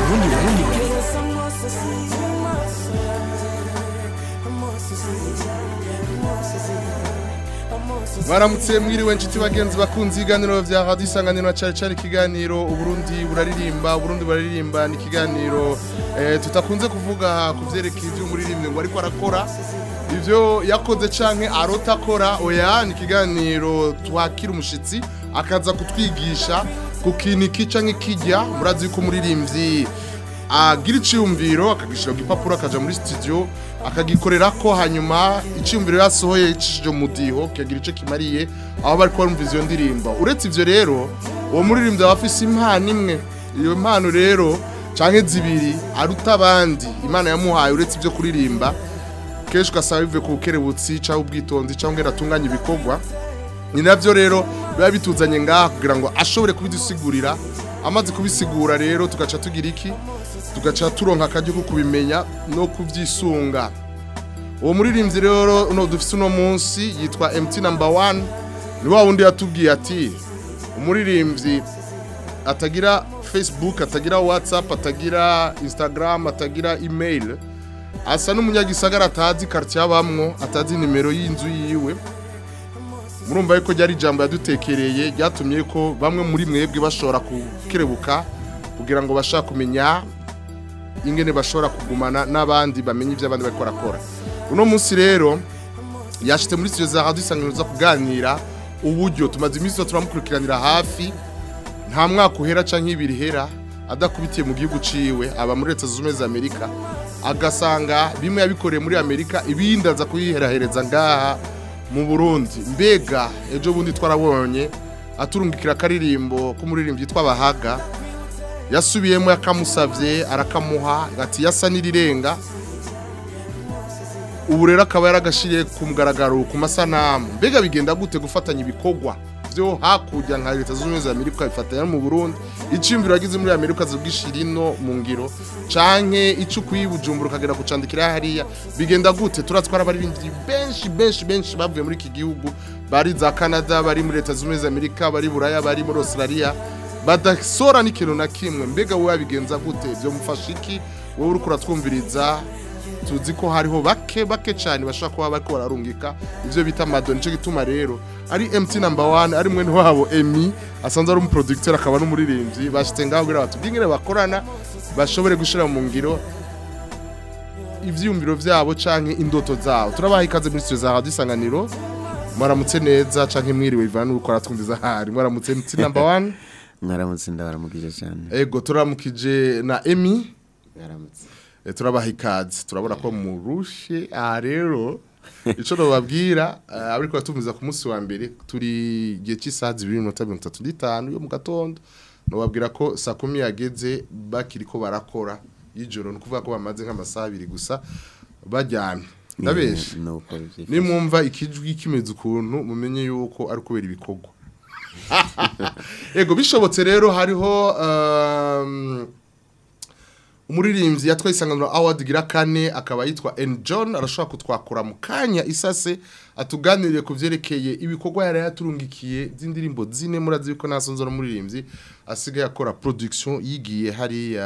ubundi burundi baramutse mwiriwe inshuti bagenzi bakunze ibiganiro vya radio isanganiro cari cari ikiganiro. Uburundi buraririmba uburundi buraririmba ni ikiganiro eh, tutakunze kuvuga ku vyerekeye ivy'umuririmbyi ngo ariko arakora. Ivyo yakoze arota akora oya ni ikiganiro twakira umushitsi akaza kutwigisha ku kintu iki canke kijya murazi yuko umuririmbyi agira iciyumviro akagishira ku gipapuro akaja muri studio akagikorera ko hanyuma iciyumviro yasohoye icishije mu mudiho kagira ico kimariye aho bari barumva izo ndirimbo. Uretse ivyo rero uwo muririmbyi aba afise impano imwe. Iyo mpano rero canke zibiri aruta abandi. Imana yamuhaye uretse ivyo kuririmba. Kenshi ugasanga bivuye ku bukerebutsi cyangwa ubwitonzi cyangwa ngera atunganya ibikorwa. Ni na byo rero biba bituzanye ngaha kugira ngo ashobore kubidusigurira. Amaze kubisigura rero tugaca tugira iki? Tugaca turonka akaryo ko kubimenya no kubyisunga. Uwo muririmbyi rero uno dufite uno munsi yitwa MT number one ni wa wundi yatubwiye ati umuririmbyi atagira facebook atagira whatsapp atagira instagram atagira email asa n'umunyagisagara atazi quartier abamwo atazi nimero y'inzu yiwe. Murumva yuko ryari ijambo yadutekereye ryatumye ko bamwe muri mwebwe bashobora kukerebuka kugira ngo bashaka kumenya ingene bashobora kugumana n'abandi bamenye ibyo abandi bariko barakora. Uno munsi rero yashitse muri studio za radio isanganiro za kuganira uburyo tumaze iminsi turamukurikiranira hafi nta mwaka uhera canke ibiri hera adakubitiye mu gihugu ciwe aba muri leta zunze ubumwe za amerika agasanga bimwe yabikoreye muri amerika ibindi aza kuyiherahereza ngaha. Mu burundi. Mbega ejo bundi twarabonye aturungikira akaririmbo k'umuririmbyi yitwa bahaga yasubiyemo yakamusavye arakamuha ati yasa n'irirenga. Ubu rero akaba yaragashiriye ku mugaragaro ku masanamu. Mbega bigenda gute gufatanya ibikorwa? Vyo hakurya nka leta zunze ubumwe za amerika bifatanya no mu burundi. Iciyumviro yagize muri amerika zibwishira ino mu ngiro. Canke ico ukuye bujumbura ukagera kucandikira hariya. Bigenda gute? Turatwara abaririmbyi benshi benshi benshi bavuye muri iki gihugu. Bari za canada bari muri leta zunze ubumwe za amerika bari buraya bari muri australia. Badasora n'ikintu na kimwe. Mbega wowe wabigenza gute? Byo mufasha iki? Wowe uriko uratwumviriza tuzi ko hariho bake bake cyane bashobora kuba bariko bararungika ivyo bita amado nico gituma rero ari MT number 1 ari mwene wabo Emi asanzwe ari umuproducteur akaba n'umuririmbyi. Bashite ngaho kugira batubwire ingene bakorana bashobore gushira mu ngiro ivyiyumviro vyabo canke indoto zabo. Turabaha ikaze muri studio za Radio Isanganiro. Mwaramutse neza canke mwiriwe Ivan uko aratwumviza hari mwaramutse MT number 1 mwaramutse ndabaramukije cyane. Ego turamukije na Emi mwaramutse. Turabaha ikaze. Turabona ko murushe. Aha rero icyo nababwira eh, abariko batumiza ku munsi wa mbere turi igihe cy'isaha zibiri n'iminota mirongo itatu n'itanu yo mu gatondo. Nababwira ko saa kumi yageze bakiri ko barakora y'ijoro. Ni ukuvuga ko bamaze nk'amasaha abiri gusa bajyamye ndabeshe nimwumva ikijwi kimeze ukuntu mumenye yuko ari ukubera ibikorwa. Ego bishobotse rero hariho um, umuririmbyi yatwaye isanganiro award gira kane akaba yitwa N. John arashobora kutwakura mu kanya isase atuganirire ku vyerekeye ibikorwa yari yaturungikiye z'indirimbo zine murazi yuko nasonzo no muririmbyi asigaye akora production yigiye hari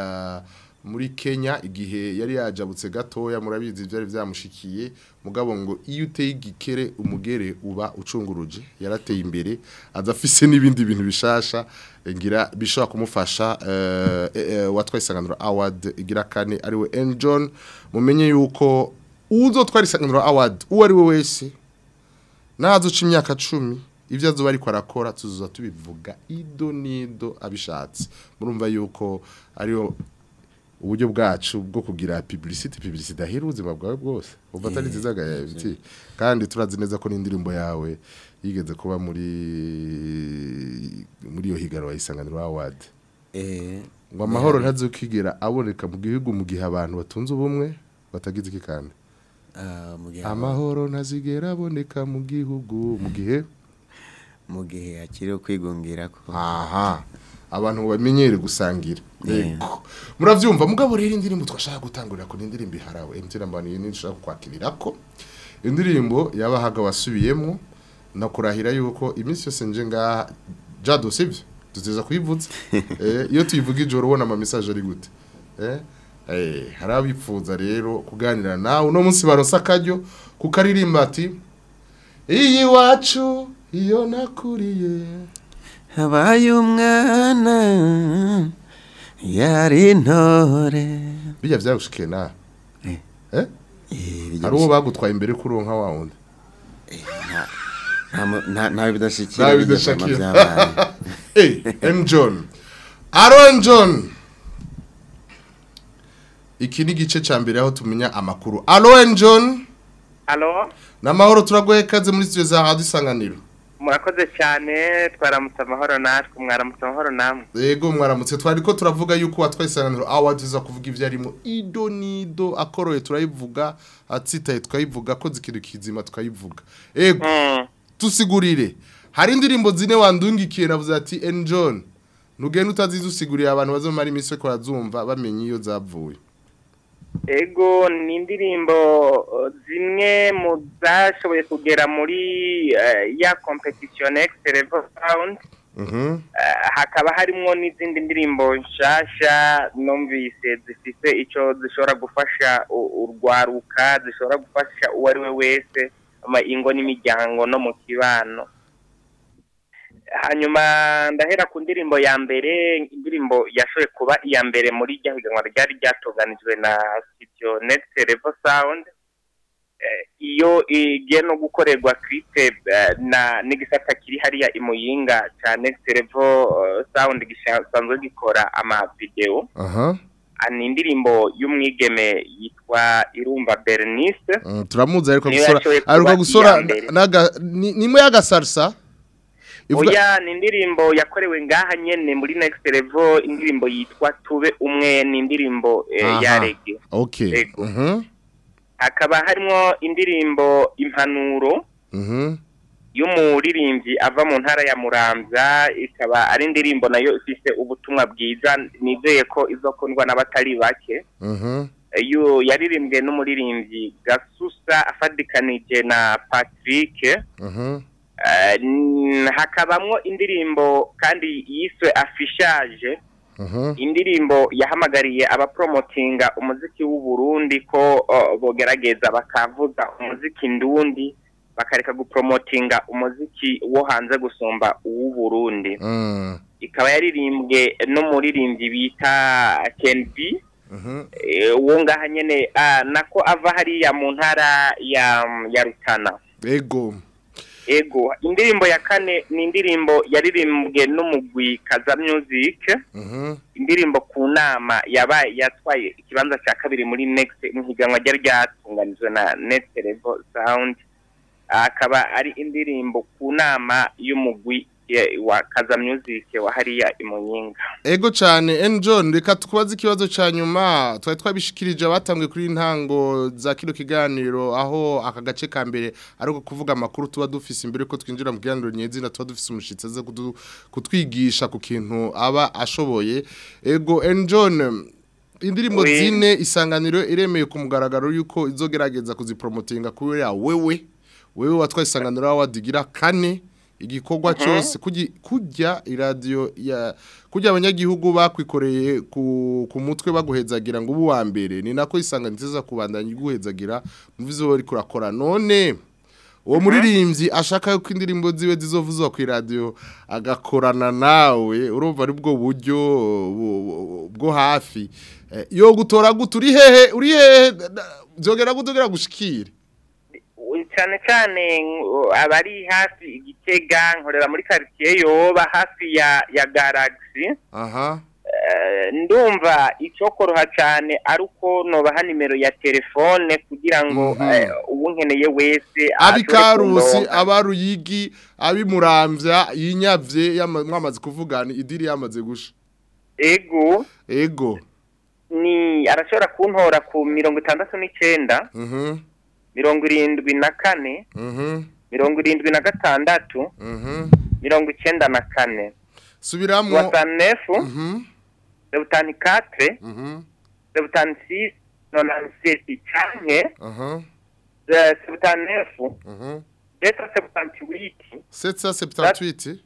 muri Kenya igihe yari yajabutse gatoya murabizi byari byamushikiye mugabo ngo iyo uteye igikere umugere uba ucunguruje yarateye imbere adafise n'ibindi bintu bishasha ngira bishobora kumufasha eh, eh, watwaye isanganiro award igira kane ari we N. John. Mumenye yuko uzotwara isanganiro award uwo ari we wese nazoca imyaka cumi ibyo azoba ariko arakora tuzoza tubivuga ido nido abishatse. Murumva yuko ariyo uburyo bwacu bwo kugira publicity publicity ahera ubuzima bwawe bwose. Uva atari nziza ga biti kandi turazi neza ko n'indirimbo yawe yigeze kuba muri muri iyo higanwa isanganiro award. Eh ngo amahoro ntazokigera aboneka mu gihugu mu gihe abantu batunze ubumwe batagize iki kandi. Ah, amahoro ntazigera aboneka mu gihugu mu gihe? Mu gihe akiriho kwigungira ko. Aha. Abantu bamenyere gusangira. Yego. muravyumva mugabo rero indirimbo twashaka gutangurira ko n'indirimbo iharawe MTN mbani yini nshaka kwakirira ko indirimbo yabahaga wasubiyemo nakurahira yuko iminsi yose nje ngaha jado sivyo duteza kuyivuza? Eh iyo tuyivuga ijoro ubona ama message ari gute? Eh eh hari abipfuza rero kuganira nawe. Uno munsi baronsa akaryo kukaririmba ati iyi wacu iyo nakuriye. Habaye umwana yari intore bijya vyagushikiye na Eh. eh Eh, hari uwo bagutwaye imbere kuri uwo nka wa wundi ntawe bidashikira bidashikira. M John. Aaron John. Iki ni gice ca mbere aho tumenya amakuru. Aaron John. Alo, Namahoro turagoye kaze muri studio za Radio Isanganiro. Murakoze cyane twaramutse amahoro natwe mwaramutse amahoro namwe Yego mwaramutse twariko turavuga yuko watwaye Isanganiro awards uza kuvuga ivyo arimo ido nido akoroye turayivuga atsitaye tukayivuga ko zikintu kizima tukayivuga. Yego Mm, tusigurire. Hari indirimbo zine wandungikiye navuze ati N John. Nugenda utazidusigurira abantu bazomara iminsi ko razumva bamenye iyo zavuye. Ego ni indirimbo uh, zimwe mu zashoboye kugera muri uh, ya competition next level sound Mhm. Uh, hakaba harimo n'izindi ndirimbo nshasha numvise zifite icyo zishobora gufasha urwaruka zishobora gufasha uwo ari we wese ingo n'imiryango no mu kibano hanyuma ndahera ku ndirimbo ya mbere indirimbo yashoboye kuba iya mbere muri rya higanwa ryari ryatunganijwe na studio next level sound. Eh, iyo igiye no gukorerwa clipe eh, na n'igisata kiri hariya imuyinga ca next level eh, sound gisanzwe gikora ama video. Aha. Ah, ni indirimbo y'umwigeme yitwa Irumva Bernice. Mm, turamuzi ariko gusora nimwe y'agasarsa ivuga oya ni indirimbo yakorewe ngaha nyene muri next level indirimbo yitwa tube umwe ni indirimbo eh, ya reggae. Okay mhm hakaba harimo indirimbo impanuro mhm y'umuririmbyi ava mu ntara ya Muramvya ikaba ari indirimbo na yo ifise ubutumwa bwiza nizeye ko izokundwa n'abatari bake. Iyo yaririmbwe n'umuririmbyi Gasusa afadikanije na Patrick. Eh, hakabamwo indirimbo kandi yiswe afishaje mhm. Indirimbo yahamagariye abapromotinga umuziki w'u Burundi ko bogerageza bakavuza umuziki ndundi bakareka gupromotinga umuziki wo hanze gusumba uw'u Burundi mm. Ikaba yaririmbwe n'umuririmbyi bita Ken B. Mhm. Eh, uwo ngaha nyene ah, nako ava hariya mu ntara ya ya Rutana. Ego. Ego. Indirimbo ya kane ni indirimbo yaririmbwe n'umugwi Kaza Music. Mhm. Indirimbo ku nama yabaye yatwaye ikibanza cya kabiri muri next mu higanwa ryari ryatunganijwe na next level sound. Akaba ari indirimbo ku nama y'umugwi wa Kaza Music wa hariya imuyinga ego cyane N John reka tukubaze ikibazo ca nyuma. Twari twabishikirije abatambwe kuri ntango za kino kiganiro aho aka gace ka mbere ariko kuvuga amakuru tuba dufise imbere ko twinjira mu kiganiro nyezina tuba dufise umushitsi aze kudu- kutwigisha ku kintu aba ashoboye. Ego N John indirimbo Oui. zine isanganiro iremeye ku mugaragaro yuko izogerageza kuzipromotinga kubera wewe. Wewe watwaye isanganiro wadigira kane. Igikorwa cyose kujya iradiyo ya kujya abanyagihugu bakwikoreye ku, mutwe baguhezagira ngo ubu wa mbere ni nako isanganiro iza kubandanya iguhezagira muvize wo ariko urakora none uwo muririmbyi ashaka yuko indirimbo ziwe zizovuzwa ku iradiyo agakorana nawe. Urumva ari bwo buryo bu- bu- bwo hafi. Eh, yo gutora gute uri hehe uri hehe ugera gushikire. Cyane cyane abari hafi igitega nkorera muri quartier yoba hafi ya ya Galaxy. Aha. Eh, ndumva icyokoroha cyane ari uko nobaha nimero ya telefone kugira ngo Mhm. eh, uwunkeneye wese ashobore karusi abaruyigi abi muramvya yinyavye yama- mwamaze kuvugana idiri yamaze gusha. Ego. Ego. Ni arashobora kuntora ku mirongo itandatu n'icyenda mhm. mirongo irindwi na kane mhm. mirongo irindwi na gatandatu mhm. mirongo icyenda na kane. Subiramo gatanu nefu debutani mhm. katire debutani sisi nonani uh-huh. seti cyane uh-huh. deta sebutanti witi setsa sebutanti witi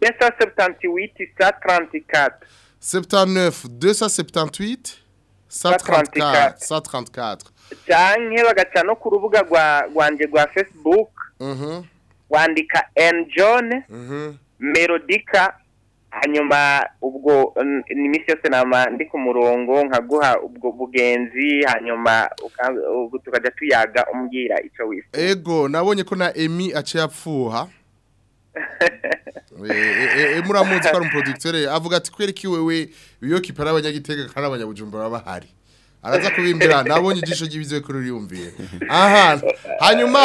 deta sebutanti witi sa taranti kati 79 278 134 134 canke bagaca no ku rubuga rwa rwanje rwa facebook. Mhm, wandika n john. Mhm. melodica hanyuma ubwo ni iminsi yose nama ndi ku murongo nkaguha ubwo bugenzi hanyuma tukajya tuyaga umbwira ico wifuza. Ego nabonye ko na emi aciye apfuha. Eh, eh, eh, muramuzi ko ari umuproducteur avuga ati kwereka wewe biyoki para abanyagitega kandi abanyabujumbura bahari. Araza kubimbira nabonye ijisho ry'ibizoe kuri uriyumviye aha hanyuma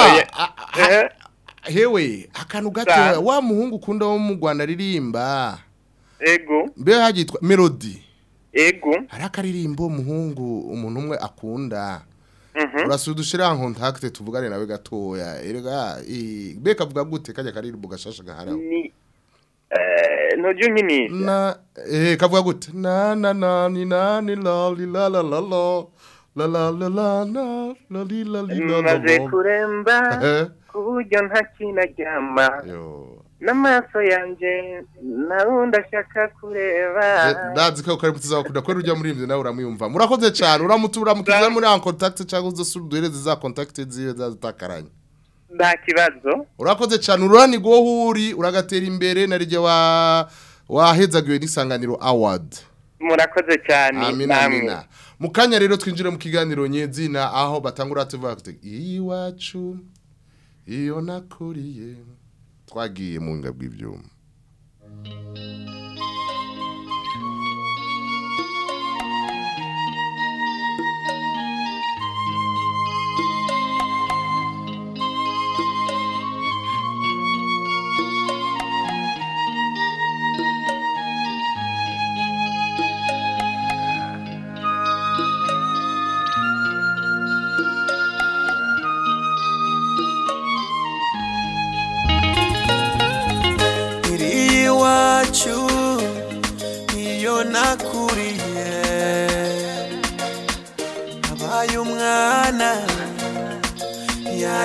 hewe akantu gato Sa- wa muhungu ukunda wo mu Rwanda aririmba? Ego. Mbe hagitwa melody. Ego. Hari akaririmbo umuhungu umuntu umwe akunda? Mhm. urasuye udushira contact tuvugane nawe gatoya. Erega beka gute kajya karirimbo gashasha gaharaho. Eh, ntuja unkinisha na eh kavuga gute na na na ni na ni la li la la la la. La la la la la li la li la maze kuremba ku buryo ntakinaryama yo. N'amaso yanje narundi ashaka kureba. Eh, ndazi ko kari mutiza bakunda kwera ujya muri imvye nawe uramwiyumva. Murakoze cyane. Uramutura mukiza muri en contact cyangwa uzosubduhereze za contact ziwe zazitakaranye nta kibazo. Urakoze cyane ururanirwa wowe uri uragatera imbere na ryo wa wahezagiwe n'isanganiro award. Murakoze cyane amina. Mu kanya rero twinjire mu kiganiro nyezina aho batangura tuvuga kuti iwacu iyo nakuriye twagiye mu nga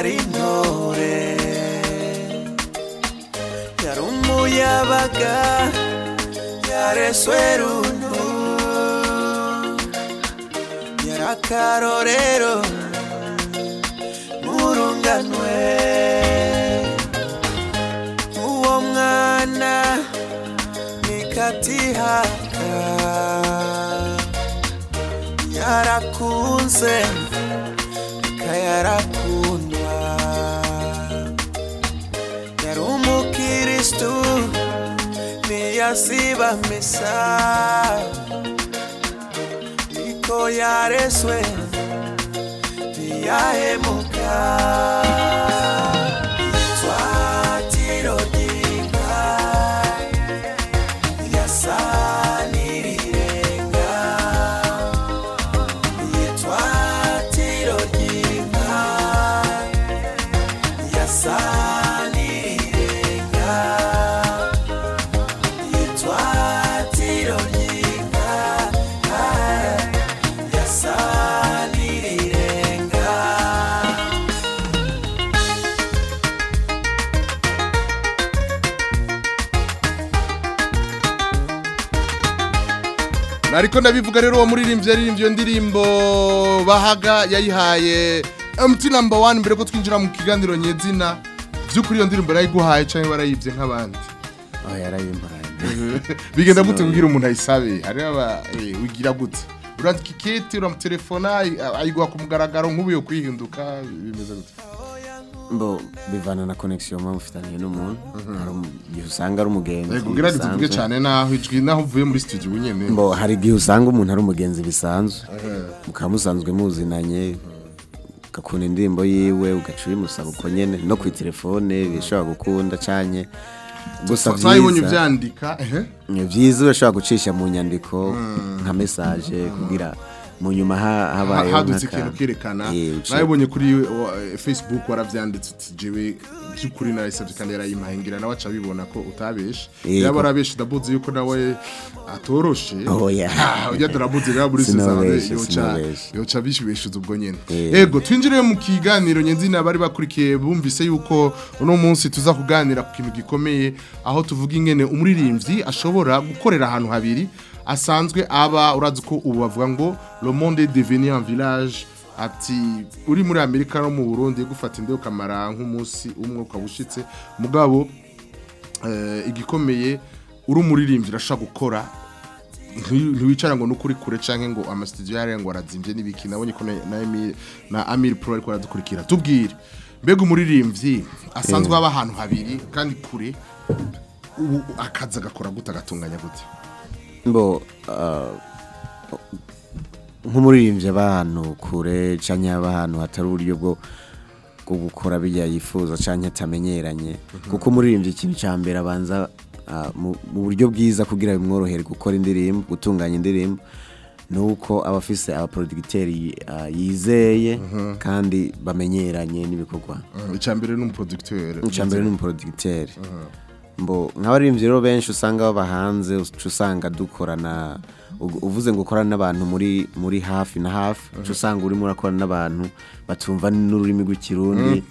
cariñore. Yarumu ya baka Yare sueru no Murunga nue Uwo mwana Nikati haka Yara si bamesa ikoyareswe biyahemuka nariko ndabivuga rero uwo muririmbyi yaririmbye iyo ndirimbo bahaga yayihaye MT number 1 mbere ko twinjira mu kiganiro nyezina. Byukuri iyo ndirimbo narayiguhaye cyangwa warayibye nk'abandi. Oh yarayimpaye bigenda gute kugira umuntu ayisabe? Hari aba eh, wigira gute? Urandika ikete uramutelefona ay- ayiguha ku mugaragaro nk'ubu yo kwihinduka bimeze gute? Mbo bivana na connection muba mufitaniye n'umuntu um- igihe usanga ari umugenzi yego gerageza uvuge bisanzwe. cyane naho ijwi naho uvuye muri studio nyene mbo hari igihe usanga umuntu ari umugenzi bisanzwe. Mukaba musanzwe muzinanye ugakunda indirimbo yiwe ugaca ubimusaba uko nyene. No ku telefone bishobora gukunda canye gusa ehe. Ni byiza urashobora gucisha mu nyandiko nka message kugira mu nyuma ha- habayeho hadutse ikintu kerekana nabibonye kuri uh, facebook waravyanditse uti jewe by'ukuri narayisabye kandi yarayimpahingira nawe aca abibona ko utabeshe. Yego. yaba arabeshe ndabuzi yuko nawe atoroshe. Ujya turabuzi rero muri sezarane yoca bishubeshuza ubwo nyene. Eh. ego twinjire mu kiganiro nyenzina bari bakurikiye bumvise yuko uno munsi tuza kuganira ku kintu gikomeye aho tuvuga ingene umuririmbyi ashobora gukorera ahantu habiri asanzwe aba urazi ko ubu bavuga ngo le monde devenu un village. Ati uri muri amerika no mu burundi gufata indyo ukamara nk'umunsi umwe ukaba ushitse. Mugabo eh, igikomeye uri umuririmbyi urashobora gukora. Nti- ntiwicara ngo nukuri kure canke ngo amastudio yari ngo arazimvye n'ibiki. Nabonye ko na- na Emile na Amir Pro ariko aradukurikira tubwire. Mbega umuririmbyi asanzwe aba ahantu habiri kandi kure ubu akaza agakora gute agatunganya gute? Ah, nk'umuririmbyi abantu kure canke aba ahantu hatari uburyo bwo bwo gukora bijya yifuza canke atamenyeranye kuko umuririmbyi ikintu ca mbere abanza mu buryo bwiza kugira bimworohere gukora indirimbo gutunganya indirimbo nuko aba afise abaproducteri ah, yizeye kandi bamenyeranye n'ibikorwa icambere n'umuproducteur icambere n'umuproducteri mbo nk'abaririmbyi rero benshi usanga baba hanze usanga dukorana uvuze ngo ukorana n'abantu muri muri hafi na hafi uca usanga urimo urakorana n'abantu batumva n'ururimi rw'ikirundi.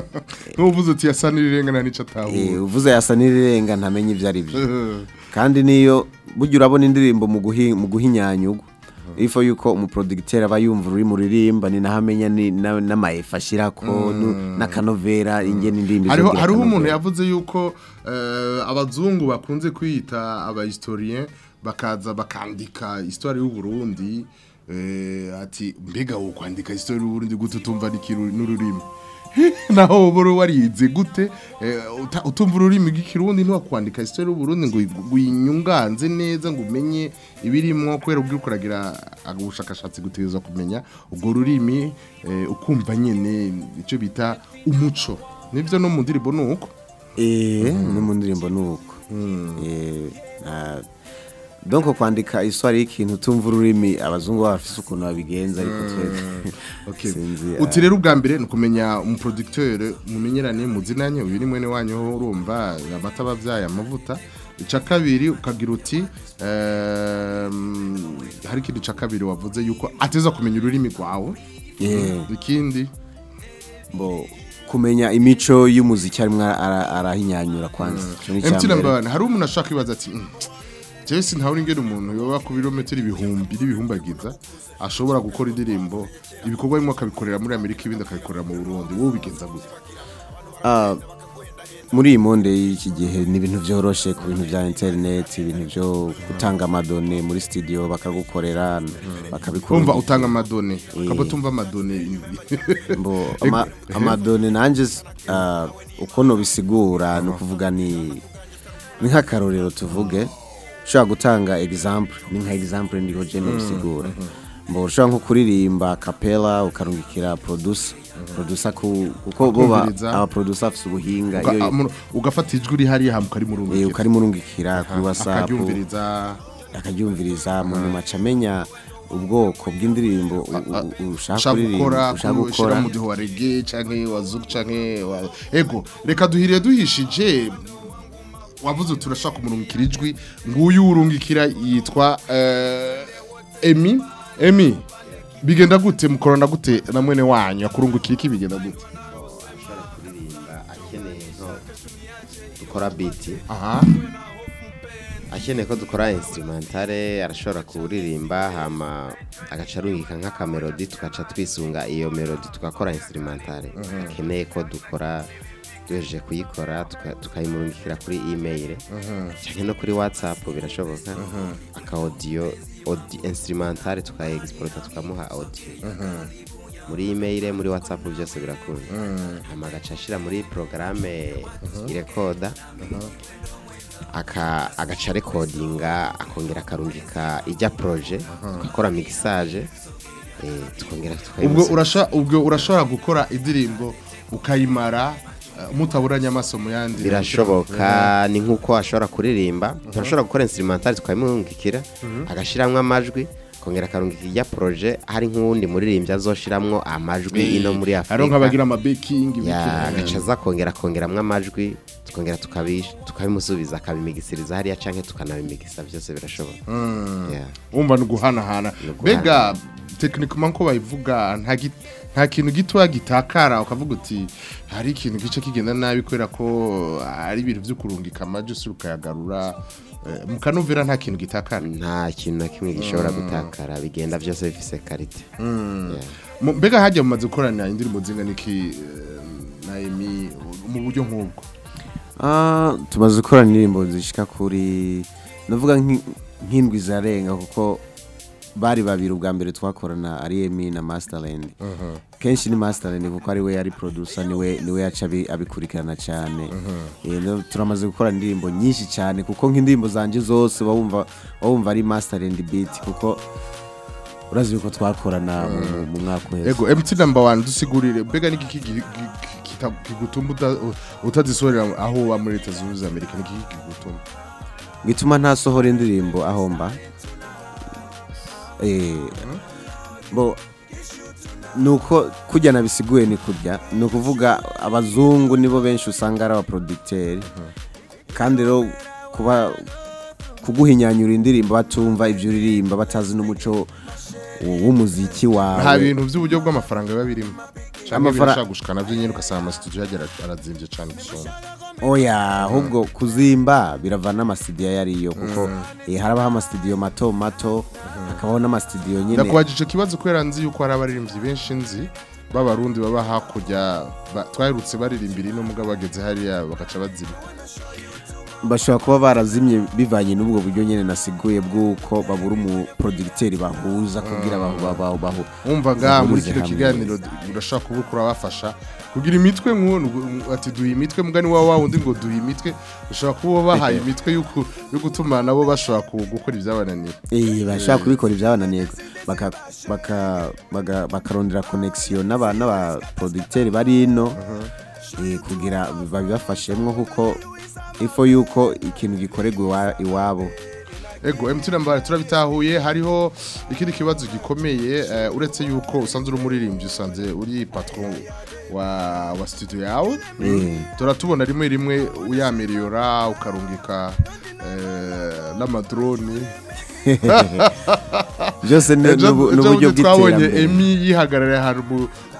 N'uvuze uti yasa n'irengana n'ico Eh, atahura uvuze yasa n'irirenga ntamenye ibyo ari byo kandi niyo burya urabona indirimbo mu guhinyanyugwa ifo yuko umuproducteur aba yumva ururimi uririmba ni naho amenya ni- na- n'amaefa ashirako nu- n'akanovera ingene indirimbo hariho hariho umuntu yavuze yuko eh, abazungu bakunze kwiyita abahistorien bakaza bakandika histoire y'u Burundi eh, ati mbega wo kwandika histoire y'u Burundi gute utumva n'ikiru- n'ururimi? naho boro warize gute eh, utumva ururimi rw'ikirundi ntiwakwandika histoire y'u Burundi ngo uyi- uyinyunganze neza ngo umenye ibirimwo kubera ubwo uriko uragira ubushakashatsi gutegerezwa kumenya ubwo rurimi eh, ukumva nyene icyo bita umuco. Nivyo no mu ndirimbo nuko Eh, no mu ndirimbo ni uko. Donc kwandika iswari y'ikintu utumva ururimi abazungu bafise ukuntu babigenza ariko twebwe. Okay. sinzi uti rero ubwa mbere ni ukumenya umuproducteur mumenyerane muzinanye uyu ni mwene wanyu ho urumva amata abavyaye amavuta. Ica kabiri ukagira uti ehm, hari ikindi ca kabiri wavuze yuko ateza kumenya ururimi rwawe? Ikindi? Bo kumenya imico y'umuziki arimo ara- arahinyanyura kwanza. Nambana hari umuntu ashaka kwibaza ati "Mm, jewe sintabona ingene umuntu yoba ku birometero ibihumbi n'ibihumbagiza ashobora gukora indirimbo ibikorwa bimwe akabikorera muri Amerika ibindi akabikorera mu Burundi. Wowe ubigenza gute? Ah, muri iyi monde y'iki gihe ni ibintu byoroshe ku bintu bya interineti ibintu byo gutanga amadone muri studio bakagukorera bakabikora kumva utanga amadone ukaba utumva amadone Mbo, ama, amadone nanje s- ah, uko nobisigura ni ukuvuga ni nk'akarorero tuvuge. Ushobora gutanga example ni nka example ndiho je nobisigura mbo ushobora nko kuririmba kapela ukarungikira producer. Producer ku, kuko bo ba- Akumviriza. aba producer afise ubuhinga. Ugafata ijwi rihari hamwe ukari eh, murungikira ukarimurungikira kuri whatsapp. akaryumviriza. Mu nyuma acamenya ubwoko bw'indirimbo ushaka gukora gukora. mu gihe wa reggae canke wa zouk canke wa ego reka duhiriye duhishije wavuze uti urashaka kumurungikira ijwi nguyu urungikira yitwa eh, Emi. Emi bigenda gute? Mukorana gute na mwene wanyu. Akurungukira iki bigenda gute? Ashobora kuririmba akeneye ko dukora biti aha. Akeneye ko dukora instrumentale arashobora kuririmba hama agaca arungika nk'akamelodi tugaca twisunga iyo melodi tugakora instrumentale. Akeneye ko dukora duhejeje kuyikora tuka- tukayimurungikira kuri email. Cyangwa no kuri whatsapp birashoboka. Aka audio audi- instrumentale tukayegisporta tukamuha audio. Muri email muri whatsapp byose birakunda. Hama agaca ashira muri programme irekoda aka agaca rekodinga akongera akarungika ijya proje agakora mixage. Eh, tukongera ubwo urashobora gukora indirimbo ukayimara mutaburanye amaso mu yandi. Birashoboka ni nk'uko ashobora kuririmba turashobora gukora instrumental tukayimurungikira agashiramwo amajwi akongera akarungika ijya proje hari nk'uwundi muririmbyi azoshiramwo amajwi ino muri hariho afurika nk'abagira amabekingi ya agaca aza kongera akongeramwo amajwi tukongera tukabi- tukabimusubiza akabimigisiriza hariya canke tukanabimigisa byose birashoboka. Ni uguhanahana. Ni uguhanahana. mbega tekinikoma ko bayivuga nta nta kintu gitoya gitakara ukavuga uti hari ikintu gice kigenda nabi kubera ko ari ibintu byo kurungika amajwi ukayagarura. Eh, mu kanovera nta kintu gitakara. Nta kintu na kimwe gishobora gutakara bigenda byose bifise karite. Mu- mbega hajya mumaze gukoranira indirimbo zingana iki eh, na emi mu buryo nk'ubwo? Ah, tumaze gukora indirimbo zishika kuri ndavuga nk'i- nk'indwi zarenga kuko bari babiri ubwa mbere twakorana ari Emi na Masterland. Kenshi ni Masterland kuko ari we yari producer ni we ni we yaca abi- abikurikirana cyane. Eh, no- turamaze gukora indirimbo nyinshi cyane kuko nk'indirimbo zanje zose wumva wumva ari Masterland beat kuko urazi yuko twakorana mu- mu mwaka uheze. Ego mt number one dusigurire mbega ni kigutuma uta- utazisorera aho uba muri leta zunze amerika ni kigutuma gituma ntasohora indirimbo aho mba. Eh, bo nuko kujya nabisiguye ni kurya. Ni ukuvuga abazungu nibo benshi usanga ari abaproducteri kandi rero kuba kuguhinyanyura indirimbo batumva ibyo uririmba batazi n'umuco w'umuziki nta wawe bintu by'uburyo bw'amafaranga biba birimo. Cyangwa Amafara- birashaka gushika na byo nyine ugasanga amasitudiyo arazimbye cyane gusumba oya ahubwo kuzimba biravana n'amasidiyo ayo ariyo kuko eh, harabaho amasidiyo mato mato hakabaho n'amasidiyo nyine. Ndakubajije ikibazo kubera nzi yuko hari abaririmbyi benshi nzi b'abarundi baba hakurya twaherutse baririmbira ino mugabo bageze hariya bagaca bazima bashobora kuba barazimye bivanye n'ubwo buryo nyine nasiguye bw'uko babura umuproducteri bahuza kugira bahu- bahu- bahu- wumva ngaha muri kino kiganiro urashaka kuba urabafasha kugira imitwe ati duha imitwe mugani wa wa wundi ngo duha imitwe ushobora kuba bahaye imitwe yo gutuma nabo bashobora gukora ibyabananiye. Bashobora kubikora ibyabananiye bakarondera connection n'aba n'abaproducteri bari ino eh, kugira babibafashemwo kuko ifo yuko ikintu gikorerwa iwa- iwabo. Ego emutiyeni mbara turabitahuye hariho ikindi kibazo gikomeye eh, uretse yuko usanzwe uri umuririmbyi usanze uri patron wa wa studio yawe. Eh. turatubona rimwe rimwe uyamiriyora ukarungika eh, n'amadroni byose ni n'uburyo bundi twabonye bw'iterambere. Emi yihagarariye ahantu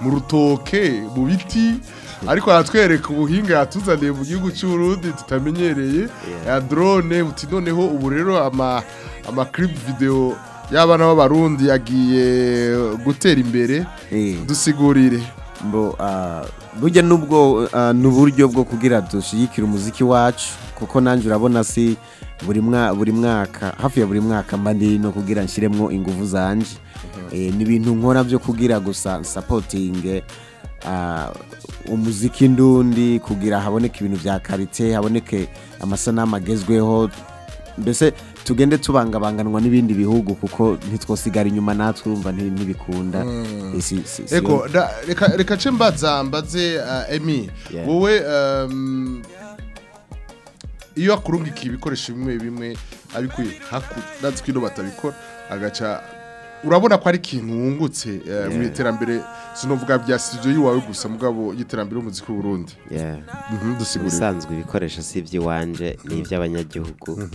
mu rutoke mu biti. ariko aratwereka ubuhinga yatuzaniye mu gihugu cy'uburundi tutamenyereye. Ya drone uti noneho ubu rero ama ama clip video y'abana b'abarundi yagiye gutera imbere. Eh. dusigurire. Ah, burya nubwo ah, n'uburyo bwo kugira dushyigikire umuziki wacu kuko nanjye urabona si buri mwa- buri mwaka hafi ya buri mwaka mba ndi no kugira nshyiremo ingufu zanje. Eh, ni ibintu nkora byo kugira gusa sapotinge ah, umuziki ndundi kugira haboneke ibintu bya karite haboneke amasanamu agezweho. Mbese tugende tubangabanganwa n'ibindi bihugu kuko ntitwosigara inyuma natwe urumva nti- ntibikunda. Da- reka ce mbaza mbaze uh, emi wowe um, iyo akurungika ibikoresho bimwe bimwe abikuye hakurya kino batabikora agaca urabona ko ari ikintu wungutse uh, mu iterambere sinovuga bya studio yiwawe gusa mugabo y'iterambere y'umuziki w'uburundi. Yeah. Mhm, dusigurire ubusanzwe ibikoresho si iby'iwanje ni iby'abanyagihugu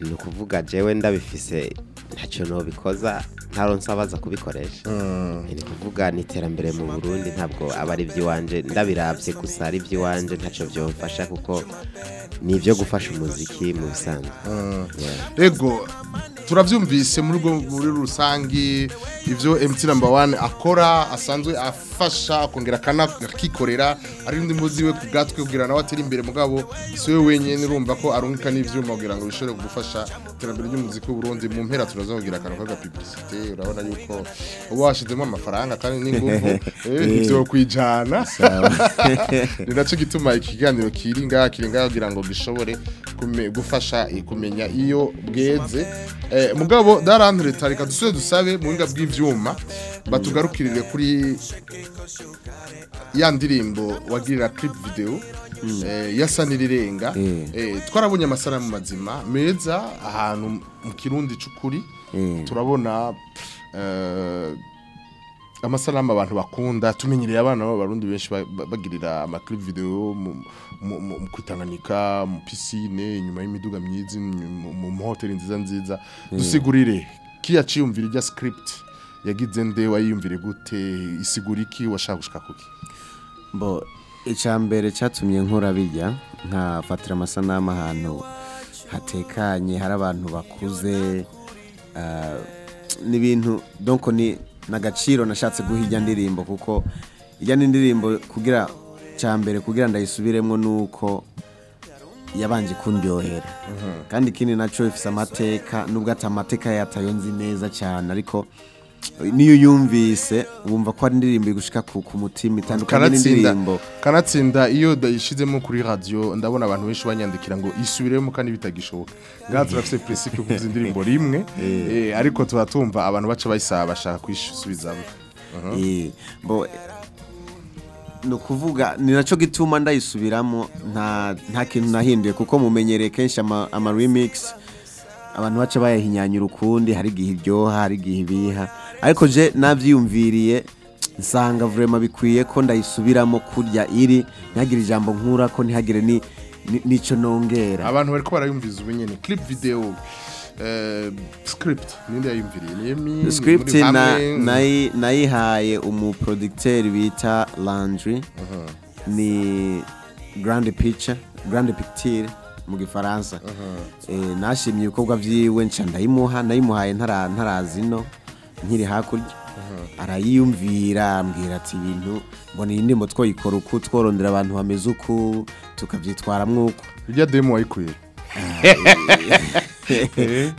ni ukuvuga jewe ndabifise ntacyo nobikoza. Ntaronse abaza kubikoresha. Ni kuvuga ni iterambere mu burundi ntabwo aba ari iby'iwanje ndabirabye gusa ari iby'iwanje ntacyo byomfasha kuko ni ibyo gufasha umuziki mu bisanzwe Yeah. ego turabyumvise muri rusange ibyo MT number one akora asanzwe afasha akongera akikorera ari undi muzi we ku bwatwe kugira nawe atere imbere mugabo si we wenyine urumva ko arungika n'ivyuma kugira ngo bishobore gufasha iterambere ry'umuziki w'u Burundi mu mpera turaza kugira akantu k'agapublicité urabona yuko uba washizemo amafaranga kandi n'ingufu. Eh, ivyo kwijana ni na cyo gituma ikiganiro kiri ngaha kiri ngaha kugira ngo gishobore gufasha eh, kumenya iyo bweze. Eh, mugabo darandure tarika dusubire dusabe mu buhinga bw'ivyuma batugarukirire kuri ya ndirimbo wagirira clip video eh, yasa n'irirenga Eh. Eh, twarabonye amasanamu mazima meza ahantu mu kirundi c'ukuri. Eh. Turabona eh, amasanamu abantu bakunda. Tumenyereye abana b'abarundi benshi ba- ba- bagirira amaklip video mu kwitanganika mu pisine inyuma y'imiduga myiza mu- mu mu hoteli nziza nziza. Dusigurire kiya ciyumvira ijya script yagize nde wayiyumvire gute? Isigura iki? Washaka gushika kuki bo icya mbere cyatumye nkora bijya nkafatira amasanamu ahantu hatekanye hari abantu bakuze ah, n'ibintu donko ni n'agaciro nashatse guha ijya ndirimbo kuko ijya n'indirimbo kugira cya mbere kugira ndayisubiremo nuko yabanje kundyohera. Kandi ikindi na cyo ifite amateka nubwo ati amateka yatayo nzi neza cyane ariko niyo yumvise wumva ko ari indirimbo igushika ku, mutima itandukanye n'indirimbo. Kanatsinda iyo dayishizemo kuri radio ndabona abantu benshi banyandikira ngo isubiremo kandi bitagishoboka. Ngaha turafite principe yo kuvuza indirimbo rimwe eh, ariko tuba tumva abantu baca bayisaba bashaka kuyisubizamo Eh, ni ukuvuga ni na cyo gituma ndayisubiramo nta kintu nahinduye kuko mumenyereye kenshi ama, ama remix. Abantu baca bayahinyanyura ukundi hari igihe iryoha hari igihe ibiha. Ariko je navyiyumviriye nsanga vraiment bikwiye ko ndayisubiramo kurya iri ntihagire ijambo nkura ko ntihagire ni ni- nico nongera. Abantu bariko barayumviza ubu nyene. Clip video eh, script ninde yayumviriye? Script nayihaye umuproducteur bita Landry. Ni grand picture grand picture mu gifaransa. Eh, nashimye ibikorwa vyiwe nca ndayimuha nayimuhaye ntara ntarazino nkiri hakurya. Arayiyumvira ambwira ati ibintu mbona iyi ndimo twoyikora uku tworondera abantu bameze uku tukavyitwaramwo uku irya demo wayikuye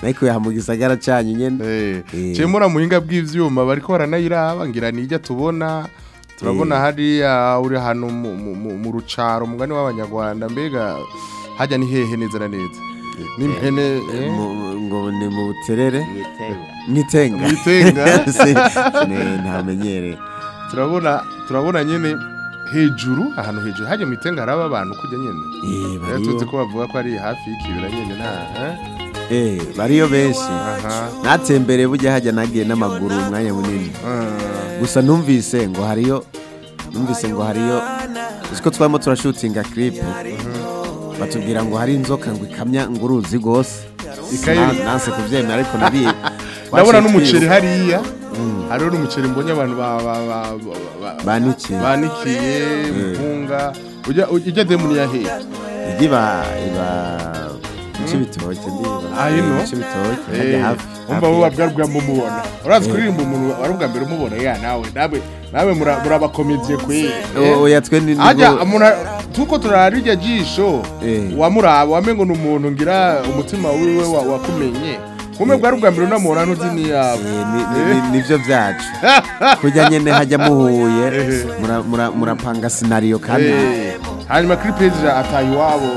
nayikuye mu gisagara canyu nyene. Eh, Eh. je mura muhinga bw'ivyuma bariko baranayiraba ngira nijya tubona. Turabona hariya uri hano mu- rucaro mugani w'abanyarwanda. Mbega hajya ni hehe neza na neza. N'impene eh? Mu- ngo ni mu buterere. Si- ne- ntamenyereye turabona turabona nyene hejuru ahantu hejuru hajya mu itenga haraba abantu kujya nyene. Eh, rero tuzi ko bavuga ko ari hafi y'ikibira nyene nta eh? Eh, bariyo benshi. Aha. Natembere burya hajya nagiye n'amaguru umwanya munini. Ah, gusa numvise ngo hariyo numvise ngo hariyo uziko twarimo turashutinga clip. Batubwira ngo hari inzoka ngo ikamya ngo uruzi rwose. Nanse kubyemera ariko nabi ndabona n'umuceri hariya. Hariho n'umuceri mbonye abantu ba- ba- ba- ba- ba- banikiye. banikiye mpunga ujya ujya demu ni yahe igiba iba ice bitoke ndiba bitoke hajya hafi umva bo ya- babwira bwa mumubona urazi kuririmba umuntu wari ubwa mbere umubona ya nawe nawe nawe mura- murabakomediye kwe oya twe ni ajya tuko turarirya jisho Eh. wamuraba wamengo ni umuntu ngira umutima wiwe wa- wakumenye kumwe bwari ubwa mbere unamubona ntuzi Eh, ni- ni- ni- nivyo vyacu. Kujya nyene hajya muhuye mura- murapanga sinariyo kandi Eh, hanyuma kuri page ataye iwabo.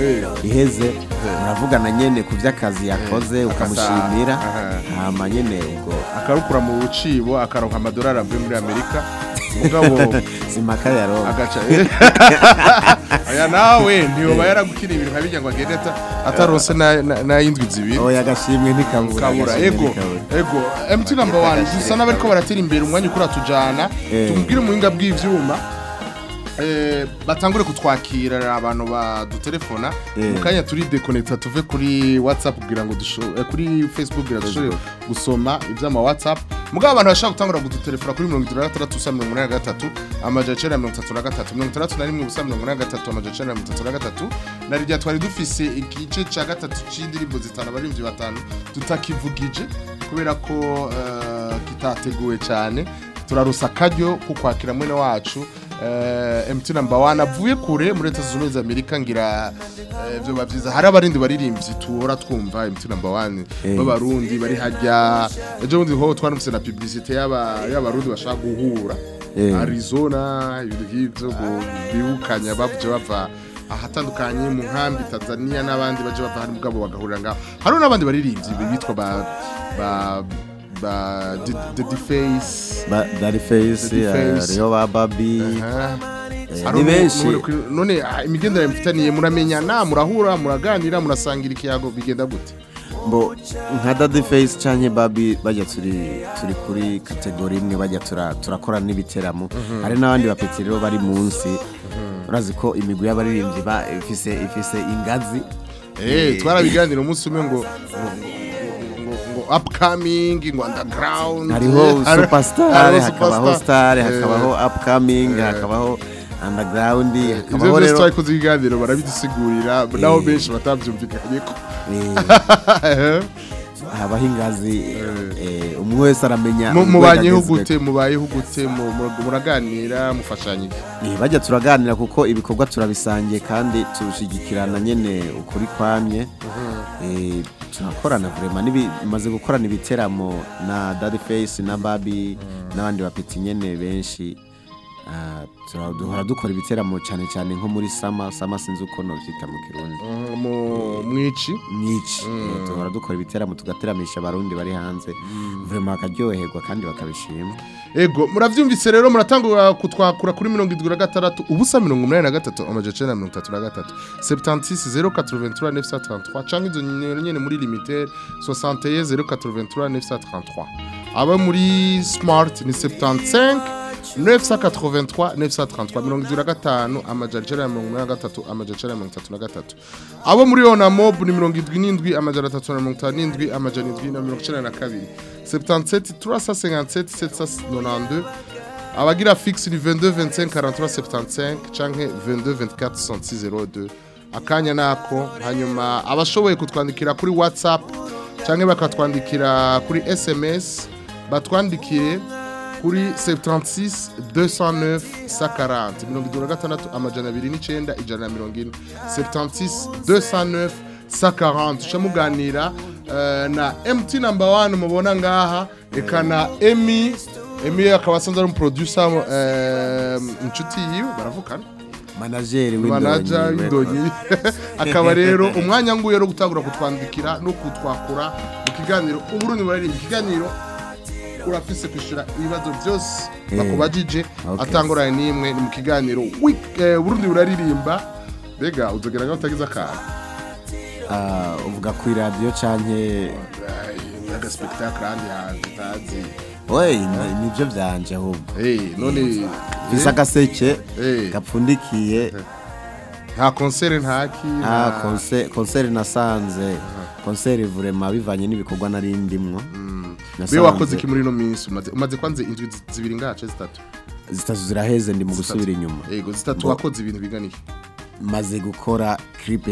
Eh. iheze. Muravugana nyene ku vy'akazi yakoze ukamushimira. Hama nyene ubwo. Akarukura mu bucibo akaronka amadolari avuye muri amerika. Mugabo. Simpaka yaronka. Agaca. Aya nawe ntiyoba yaragukira ibintu nka bijya ngo agende ata- ataronse na- na- n'ay'indwi zibiri oya agashimwe ntikabura ego ego. Mt number one dusa n'abariko baratera imbere umwanya ukura tujana. Eh. tumubwire umuhinga bw'ivyuma. eh, batangure kutwakira abantu badutelefona Eh. mu kanya turi dekonekita tuve kuri whatsapp kugira ngo eh, kuri facebook kugira dushobore gusoma ivy'ama whatsapp. Mugabo abantu bashaka gutangura kudutelefona kuri mirongo itatu na gatandatu ubusa mirongo inani na gatatu amajana icenda na mirongo itatu na gatatu mirongo itandatu na rimwe ubusa mirongo inani na gatatu amajana icenda na mirongo itatu na gatatu. Na rya twari dufise igice ca gatatu c'indirimbo zitanu abarimvyi batanu tutakivugije kubera ko eh, kitateguwe cyane turarusa akaryo ko kwakira mwene wacu eh, MT number one avuye kure muri leta zunze ubumwe za amerika ngira eh, vyoba vyiza hari abarindi baririmbyi tuhora twumva MT number one Eh. b'abarundi bari hajya ejo bundi ho twanumvise na publicité y'aba- y'abarundi bashaka guhura. Eh. arizona ibintu nk'ivyo ngo bibukanya bavuje bava ahatandukanye mu nkambi tanzania n'abandi baje bava hari mugabo bagahurira ngaho. Hariho n'abandi baririmbyi bitwa ba ba the face. Ba- Daddy Face Daddy hariho ba Babi ni benshi none ah, imigenderanire mufitaniye muramenyana murahura muraganira murasangira ikiyago bigenda gute? Bo nka Daddy Face canke Babi bajya turi turi kuri kategori imwe bajya tura turakora n'ibiteramo. Hari n'abandi bapeti rero bari munsi. Urazi ko imigwi y'abaririmbyi ba ifise ifise ingazi. Eh, twarabiganira umunsi umwe ngo upcoming ngo underground. Hariho eh, hari- superstar hakabaho star Eh, hakabaho upcoming hakabaho underground ivyo hakabaho rero twari kuzi ibiganiro barabidusigurira naho benshi batavyumvikanye ko eh, habaho ingazi umwe wese aramenya Mu- urwego mubanyeho agezweho. gute mubayeho gute mu- mu- muraganira mufashanya iki? Eh, bajya turaganira kuko ibikorwa turabisangiye kandi tushigikirana nyene ukuri kwamye. Eh, turakorana vrema nibimaze gukorana ibiteramo na Daddy Face na Babi n'abandi bapeti nyene benshi. Duhora dukora ibiteramo cyane cyane nko muri sama. Sama sinzi uko novyita mu kirundi. Mm, mu mwici? Mwici. Eh, duhora dukora ibiteramo tugateramisha abarundi bari hanze. Vrema bakaryoherwa kandi bakabishima. Ego muravyumvise rero muratangura kutwakura kuri mirongo indwi na gatandatu ubusa mirongo umunani na gatatu amaja icenda na mirongo itatu na gatatu. Septantisi zero katoroventura nefu sa tarantuwa izo nimero nyene muri limitere sosanteye zero katoroventura nefu sa tarantuwa aba muri smart ni septantinke nefu sa katoroventura nefu sa tarantuwa mirongo indwi na gatanu amaja icenda na mirongo umunani na gatatu amaja icenda na mirongo itatu na gatatu. Abo muri ona mob ni mirongo indwi n'indwi amajana atatu na mirongo itanu n'indwi amajana indwi na mirongo icenda na kabiri. 77 357 792 abagira fixe ni 22 25 43 75 canke 22 24 66 02 akanya nako hanyuma abashoboye kutwandikira kuri whatsapp canke bakatwandikira kuri sms batwandikire kuri 76 209 140 mirongo itatu na gatandatu amajana abiri n'icenda ijana na mirongo ine. 76 209 140 tuca muganira eh, na mt number 1 mubona ngaha. Eka na emi. Emi akaba asanzwe ari umuproducer eh, inshuti yiwe. Baravukana. W'indonyi. W'indonyi. Akaba rero umwanya nguye rero gutangura kutwandikira no kutwakura mu kiganiro uburundi buraririmba. Ikiganiro urafise kwishura ibibazo byose. Bakubajije okay. atangorane n'imwe ni mu kiganiro. Eh, uburundi buraririmba. Mbega uzogera ngaho utagize akantu. Ah, uvuga ku iradiyo canke agaspektakle ahandi hantu utazi we ni- nivyo vyanje ahubwo. None visa agaseke gapfundikiye. Nta konsere ntaki ah nta- konse- konseri nasanze. Konseri vurema bivanye n'ibikorwa nari ndimwo. Be wakoze iki muri ino minsi? Umaze umaze kwanze indwi zi- zibiri ngace zitatu. Zitatu ziraheze ndi mu gusubira inyuma. Yego zitatu. Wakoze ibintu biganiye maze gukora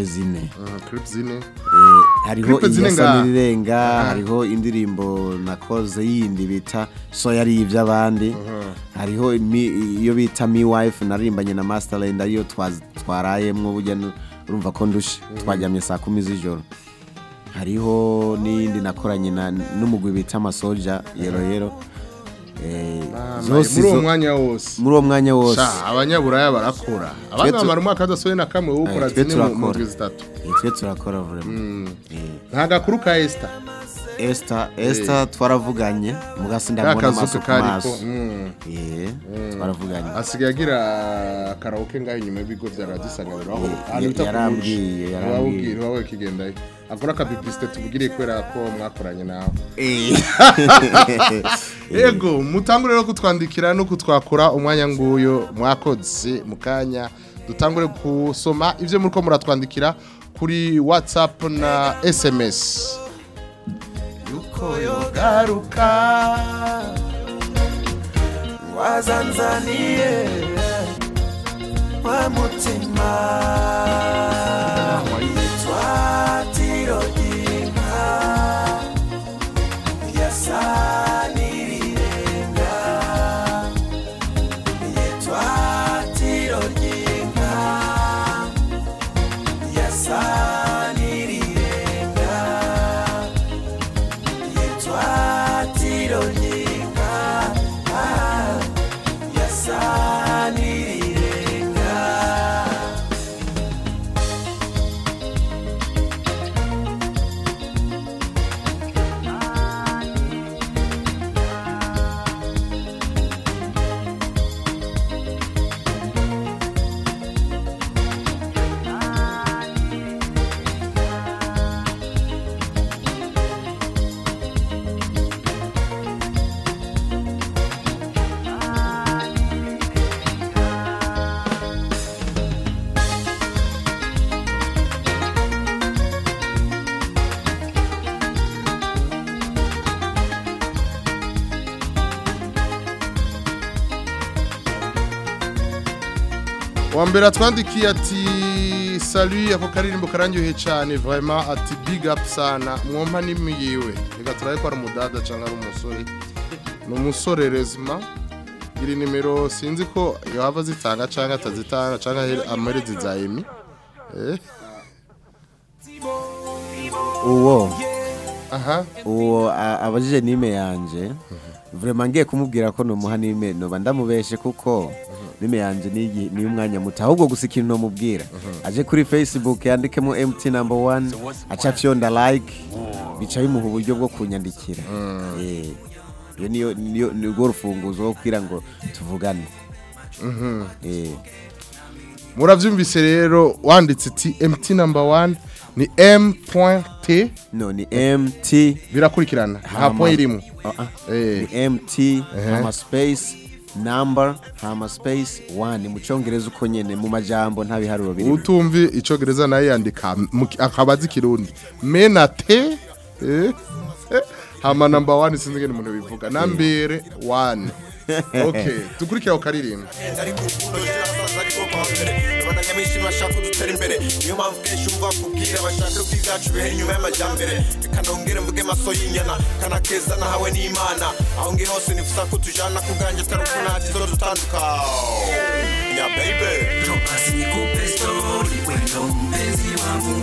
zine. Clip zine. Eh, hariho Clip zine iyasa ngaha. n'irirenga hariho indirimbo nakoze yindi bita so yari ivy'abandi hariho imi- iyo bita mi wife naririmbanye na masterland ariyo twarayemwo burya urumva ko ndushe. Twaryamye saa kumi z'ijoro. Hariho n'iyindi nakoranye na- n'umugwi bita amasoja yero yero. Eh, muri uwo mwanya wose. muri uwo mwanya wose. Abanyaburaya barakora. Tu- bamara umwaka adasohoye na kamwe wo gukora Eh, zine mu- ndwi zitatu. Eh, twe turakora Eh. nta gakuru ka esita Esther Esther twaravuganye mugasi ka ndamubona amaso ku maso. mm. eh twaravuganye. Asigaye agira karaoke ngaho inyuma y'ibigo bya radiyo isanganiro. Aho Eh, yarambwiye, yarambwiye. Ntiwabaye ukigendayo akora akabibisite tubugire kubera ko mwakoranye nawe. Yego mutangure no kutwandikira no kutwakura umwanya nguyo mwakoze mu kanya. Dutangure gusoma ibyo muri ko muratwandikira kuri whatsapp na sms yuko yogaruka. Wazanzaniye wa mutima. Wa mbere atwandikiye ati salut ako karirimbo karangyoheye cyane vraiment ati big up sana mwompa n'imiyiwe reka turabe ko ari umudada cyangwa ari umusore. Ni umusore rezima. Iri nimero sinzi ko yaba zitanga cyangwa atazitanga cyangwa amerezi za emi eh? Uwo. Aha. Uwo abajije nime yanje. Vraiment ngiye kumubwira ko nomuha nime noba ndamubeshe kuko nime yanje ni ni umwanya muto. Ahubwo gusa ikintu nomubwira aje kuri facebook yandikemo mt number one aca fyonda like bica bimuha uburyo bwo kunyandikira. Eh, iyo niyo niyo nirwo rufunguzo rwo kugira ngo tuvugane. Eh, murabyumvise rero wanditse ati mt number one ni m point t? No ni mt birakurikirana. Nta point irimo Ah, ah. Eh. ni mt hama space number hama space one. Mu cyongereza uko nyene mu majambo nta biharuro biri utumvi icyongereza na yo yandika akaba azi ikirundi mena te eh, hama number one sinzi ngene umuntu bivuga na mbere one. Okay dukurikira ku karirimbo ariko urukundo rurasaza ariko kwa mbere abana nyamwinshi bashaka kudutera imbere niyo mpamvu kenshi umva kubwira bashaka ko ibyacu bihera inyuma y'amajyambere reka nongere mvuge maso y'inyana kana keza nahawe n'imana aho ngiye hose nifuza ko tujana ku bwanjye atari uko nta kizo dutanduka ya baby. Basi nikupe stori wendo mpenzi wangu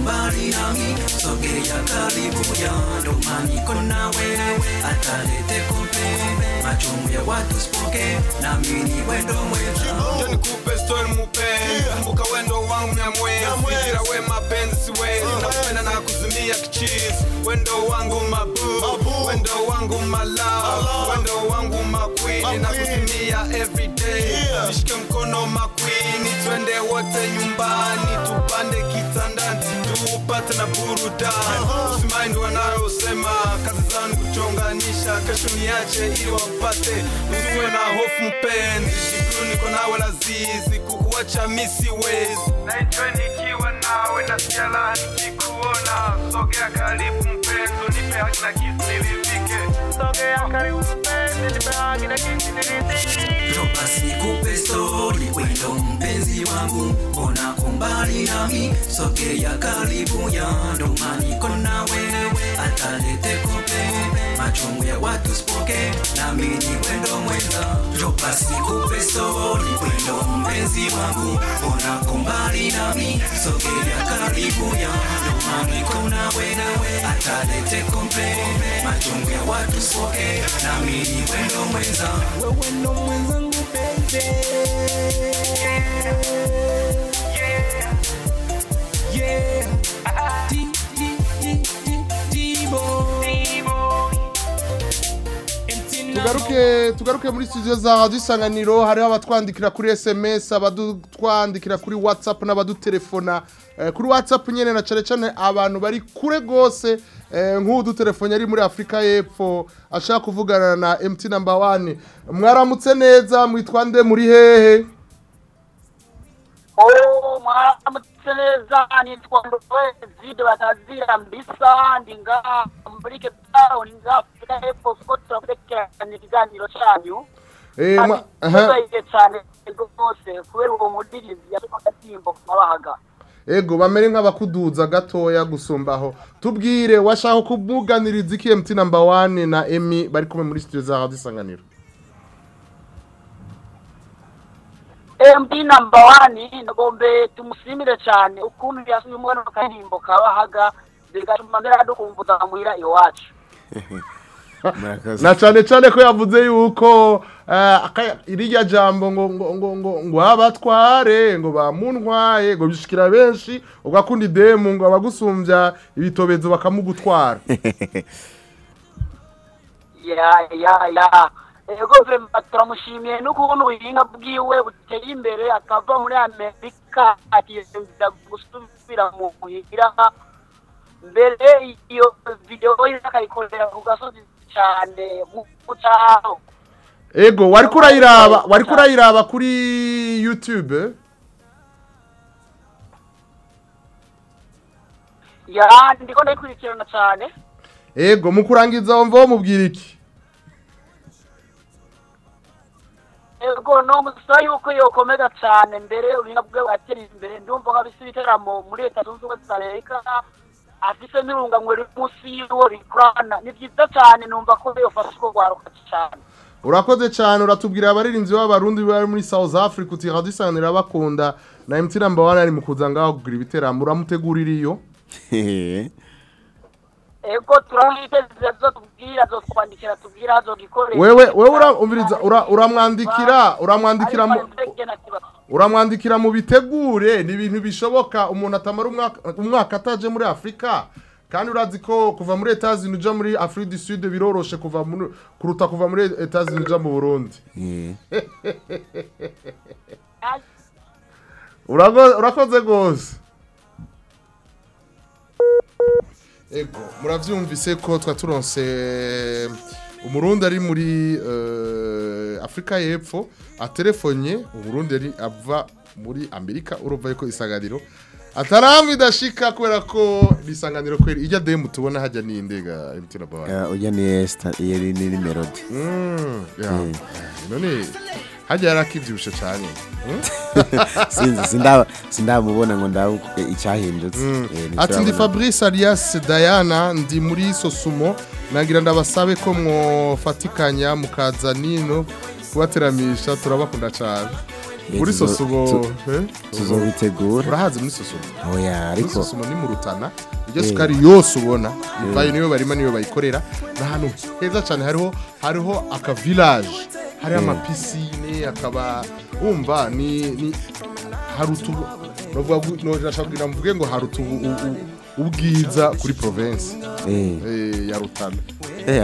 mbona umbali nami sogea karibu yando maniko na wewe atalete kompe machungu ya watu sipoke nami ni wendo mweza nikupe story mupenzi kumbuka wendo wangu nyamwezi. Fikira we mapenzi siwezi. Nakupenda na kuzimia kichizi. Wendo wangu mabu. Wendo wangu malove wendo wangu makwini. Na kuzimia everyday nishike mkono makwini. Twende wote nyumbani. Tupande kitandani tupate na burudani usimaindi wanayosema kazi zani kuchonganisha kesho niache ili wapate usiwe na hofu mpenzi shukuru niko nawe lazizi kukuacha mi siwezi. Naitwe nikiwa nawe na siala nikikuona. Sogea karibu mpenzi nipe haki na kisi nilivike. Sogea karibu mpenzi Ndo basi nikupe wendo mpenzi wangu mbona kumbali nami? Sogea karibu yando maniko na wewe atalete kope. Machungu ya watu spoke, nami ni wendo mwenza Ndo basi nikupe wendo mpenzi wangu mbona kumbali nami? Sogea karibu yando maniko na wewe atalete kope. Machungu ya watu spoke, nami ni wendo mwenza wewe ndo mwenzangu yeah D-boy tugaruke tugaruke muri studio za radio isanganiro hariho abatwandikira kuri sms abadutwandikira kuri whatsapp n'abadutelefona eh, kuri whatsapp nyene na cane cane abantu bari kure gose eh, nk'udutelefone ari muri afurika y'epfo ashaka kuvugana na mt number one. Mwaramutse neza mwitwa nde muri hehe. Oh, mwaramutse neza nitwa Ndowezi batazira mbisa ndi ngaha muri Cape Town nga Afrika y'Epfo kuko turakurikirana ikiganiro cyanyu. Eh, tuzayiye cyane rwose kubera uwo mudirizi yatuma agatimbo ku mabahaga. Ego bamere nk'abakuduza gatoya gusumbaho tubwire washaka kumuganiriza iki mt number one na emi bari kumwe muri studio za radio isanganiro. MD number one nagombe tumusimire cyane. Ukuntu yasuye umwana mu karirimbo kabahaga bigatuma mbere dukumvuza muhira iwacu. Na cyane cyane ko yavuze yuko iriya jambo ngo ngo ngo ngo ngo abatware ngo bamuntwaye ngo bishikira benshi ugakunda idemu ngo abagusumbya ibitobezo bakamugutwara. Ya ya ya. Vema turamushimiye n'ukuntu ubuhinga bwiwe buteye imbere akava muri amerika akiyemeza gusubira mu muhira mbere iyo videwo ye akayikorera ku gasozi cyane mu cyaho ego wari kurayiraba wari kurayiraba kuri youtube? Ya ndiko ndayikurikirana cyane. Ego mu kurangiza wumva mubwira iki? Ego no musaba yuko yokomeza cyane mbere ubuhinga bwe bwatera imbere. Ndumva nka bisi ibiteramo muri leta zunze ubumwe za amerika afise n'urunganwe ruri munsi yiwe rikorana. Ni byiza cyane numva ko yofasha urwo rwaruka cyane. Urakoze cyane uratubwira abaririmbyi b'abarundi bari muri south africa uti radisanira bakunda. Na mt namba wani ari mu kuza ngaho kugura ibiteramo uramutegurira iyo ego turamwiteze azotubwira azotwandikira tubwira azogikoresha wewe wewe uramviriza ura- uramwandikira uramwandikira mu- uramwandikira mu bitegure. Ni ibintu bishoboka umuntu atamara umwaka- umwaka ataje muri afurika kandi urazi ko kuva muri etazini uja muri afurika du sud biroroshe kuva muri- kuruta kuva muri etazini uja mu burundi. Urakoze rwose. Ego murabyumvise ko twa turonse umurundi ari muri eh, afurika y'epfo atelefonye umurundi ari ava muri amerika urumva yuko isanganiro ataramwe idashika kubera ko ni isanganiro kweri. Ijya demu tubona hajya n'indega emutiyeni bawa ujya ni esita iyo ni ni melodi Mm. Mm. none hajya yarakibyibushe cyane Mm? sinzi sindaba sindamubona ngo ndabe icyahindutse. Eh, ati ndi fabrice alias diana ndi muri sosumo nagira ndabasabe ko mwofatikanya mukaza nino kubateramisha turabakunda cyane Sosumo tu- eh? tuzobitegura urahazi muri sosumo oya muri ariko sosumo ni mu rutana iryo Eh. sukari yose ubona ivayo Eh. niyo barima niyo bayikorera. Ni ahantu heza cyane. Hariho hariho aka village. Hariho Eh. amapisine akaba wumva ni ni hari utu novuga gu- no ndashaka kugira mvuge ngo hari utu u- u- ubwiza kuri province. Ya Rutana.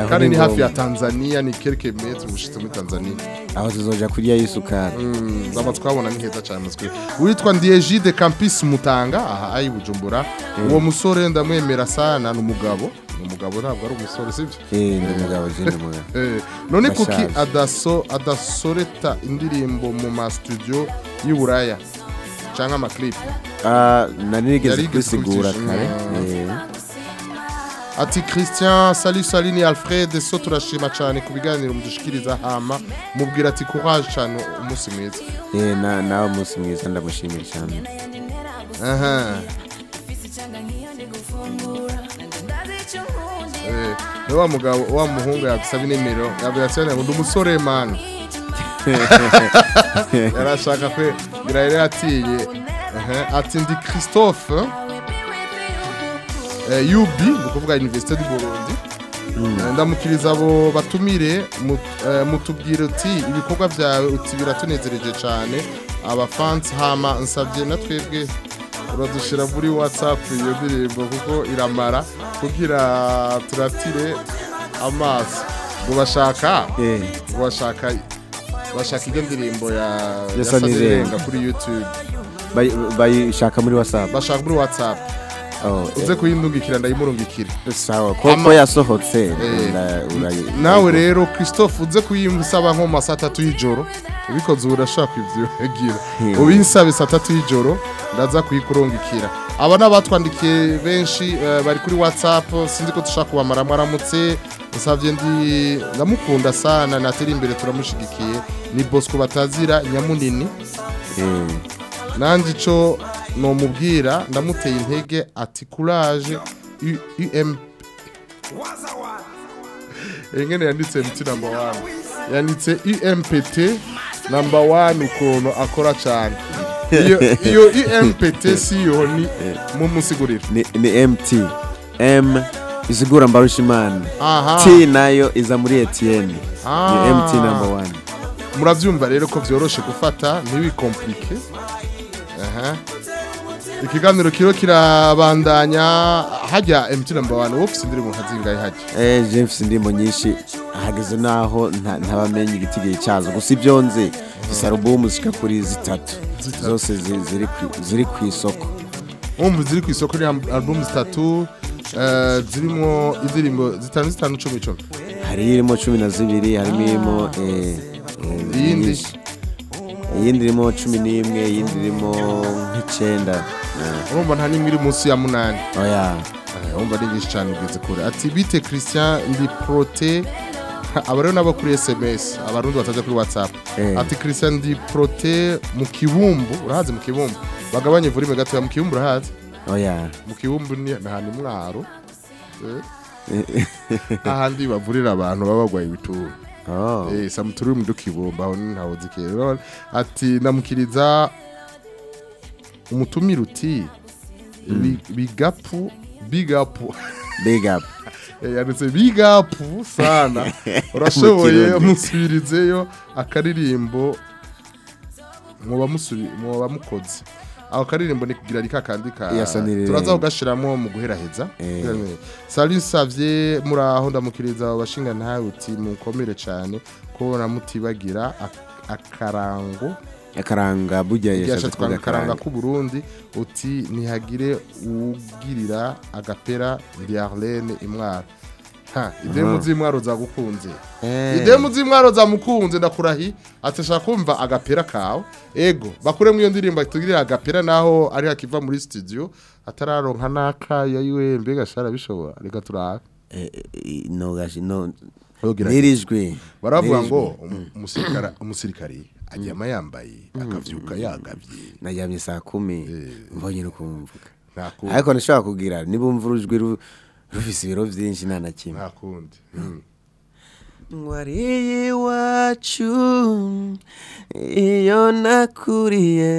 Kandi ni hafi ya. Tanzania ni quelques metres ubushitse muri Tanzania aho tuzoja kurya y'isukari Mm, zama twabona ni heza cyane muzwi witwa Ndiegide Campus Mutanga aha ayi Bujumbura Mm. uwo musore ndamwemera sana ni umugabo ni umugabo ntabwo ari umusore sibyo Eh, ni umugabo, je ni umugabo. Eh, none kuki adaso adasoreta indirimbo mu ma studio y'Uburaya canke ama clip Ah, nari nigeze kwisigura kare. Eh. Ati christian sali sali ni alfred so turashima cyane ku biganiro mudushikiriza hama mubwira ati courage cyane umunsi mwiza. Eh, na nawe umunsi mwiza ndamushimira cyane. Aha. Eh, wa mugabo wa muhungu yagusaba inimero yabwira cyane ngo ndi umusore man. Yarashaka kwe yatinye Aha, ati ndi christophe. UB ni ukuvuga université du Burundi. Eh, ndamukiriza abo batumire eh, mutubwire uti ibikorwa byawe uti biratunezereje cyane abafansi hama nsabye na twebwe uradushyira muri whatsapp iyo ndirimbo kuko iramara kugira turatire amaso. Ngo bashaka ngo bashaka bashaka iyo ndirimbo ya Nirenga. kuri youtube. Bayi- bayishaka muri whatsapp. Bashaka muri whatsapp. Oh, uze kuyindungikira ndayimurungikira. Sawa ko yasohotse. Ura- nawe rero christophe uze kuyimusaba nko mu saa tatu y'ijoro. Ubikoze urashaka kubyibagira Hmm. ubinsabe saa tatu y'ijoro ndaza kuyikurungikira. Aba ni abatwandikiye benshi eh, bari kuri whatsapp sinzi ko dushaka kubamara mwaramutse. Nsabye ndi ndamukunda sana natera imbere turamushigikiye. Ni bosco batazira nyamunini. Nanjye icyo nomubwira ndamuteye intege ati courage U- um ingene yanditse miti namba wani yanditse umpt namba wani ukuntu akora cyane. Iyo umpt si yo ni mumusigurira ni, ni mt m isigura mbarushimana. T na yo iza muri etienne ni Ah. mt number one. Murabyumva rero ko byoroshe gufata ntibikomplike. Aha ikiganiro kiro kirabandanya. Hajya mt namba wani wowe ufite indirimbo nka zingahe hajya. Eh james indirimbo nyinshi. Hageze naho nta- ntabamenye igitigiri cyazo. Gusa ibyo nzi zisa alubumu zishika kuri zitatu. Zose zi- ziri ku- isoko. Wumva ziri ku isoko ni album zitatu eh, zirimo indirimbo zitanu zitanu cumi cumi hari irimo cumi na zibiri harimo irimo eh, Iyindi? iyindi irimo cumi n'imwe iyindi irimo nk'icyenda. Urumva nta n'imwe iri munsi ya munani. Oya urumva ari nyinshi cyane ugeze kure. Ati bite christian ndi prote aba rero nabo kuri sms abarundi bataje kuri whatsapp. Eh. ati christian di prote mu kibumbu. Urahazi mu kibumbu. Bagabanye volume gatoya mu kibumbu urahazi oya mu kibumbu ni ahantu mwaro Eh. ahandi bavurira abantu baba barwaye ibituntu oh. Eh, samuturi mu dukibumba aho ntaho zikero ati namukiriza umutumira uti bi- bigapu bigapu. Big up Eh, yanditse bigapu sana. Urashoboye musubirizeyo akaririmbo mwoba mukoze aho karirimbo ni kugira ari kakandi ka turaza kugashiramo mu guheraheza. Eh. sali nsavye muri aho ndamukiriza abashinga ntawe uti mukomere cyane ko namutibagira ak- akarango akaranga burya yashatse kuvuga akaranga akaranga k'u Burundi uti ntihagire ugirira agapera ndi Arlene imwaro. Ha idemu z'imwaro zagukunze. Eh. idemu z'imwaro zamukunze ndakurahi atashaka kumva agapera kawe. Ego bakuremo iyo ndirimbo tugirira agapera naho ari hakiva muri studio atararonka naka yayiwe mbega shara bishobora reka turabe Eh, eh, nirijwe baravuga ngo umu- umusirikare umusirikare aryama yambaye akavyuka yagavye naryamye saa kumi. Mbonye no kumvuga ariko nashobora kugira nibumva urujwi ru- rufise ibiro vyinshi nta na kimwe. Nta kundi. Mm. wariye iwacu iyo nakuriye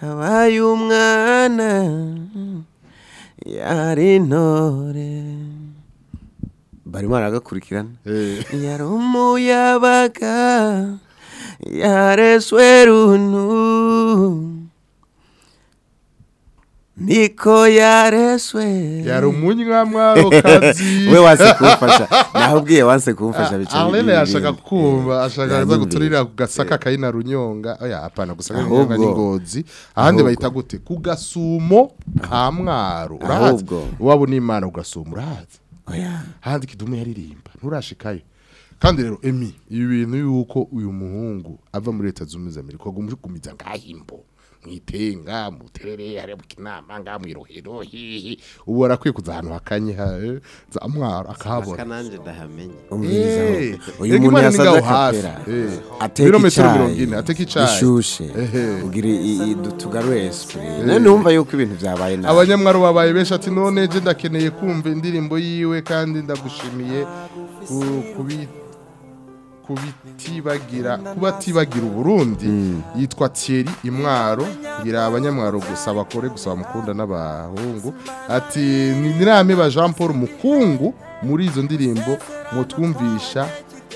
habaye umwana yari intore. Barimo baragakurikirana Eh. yari umuyabaga yareswe runtu. Niko yareswe. Yari umunyamwaro kazi. We wanse kumfasha. Nahubwiye wanse kumfasha bica Arlene bibiri yashaka kumva ashaka aza guturira ku gasaka kayina runyonga oya apana gusaka runyonga n'ingozi ahandi bayita gute? Ku gasumo ka mwaro. Urahazi Ahubwo- waba n'imana ku gasumo urahazi oya ahandi kidumu yaririmba nturashikayo. Kandi rero emi ibi bintu yuko uyu muhungu ava muri leta zunze ubumwe za amerika gumiza ngahimbo. Mwitenga muterere hari inama ngaha mwirohero hihi. Ubu arakwiye kuza ahantu hakanye ha eh, za mwaro akahabona. Aka nanjye ndahamenye. Eh, uyu muntu hafi. akapera Eh. ateka icyayi. ateka icyayi. gishushe Ehe. ugira tugarure esprit. None wumva yuko ibintu byabaye nabi. Abanyamwaro babaye benshi ati none je ndakeneye kumva indirimbo yiwe kandi ndagushimiye ku- kubi kubitibagira kubatibagira uburundi. Yitwa Thierry Imwaro. Ngira abanyamwaro gusa bakore gusa bamukunda n'abahungu. Ati ni nirameba Jean Paul Mukungu. Muri izo ndirimbo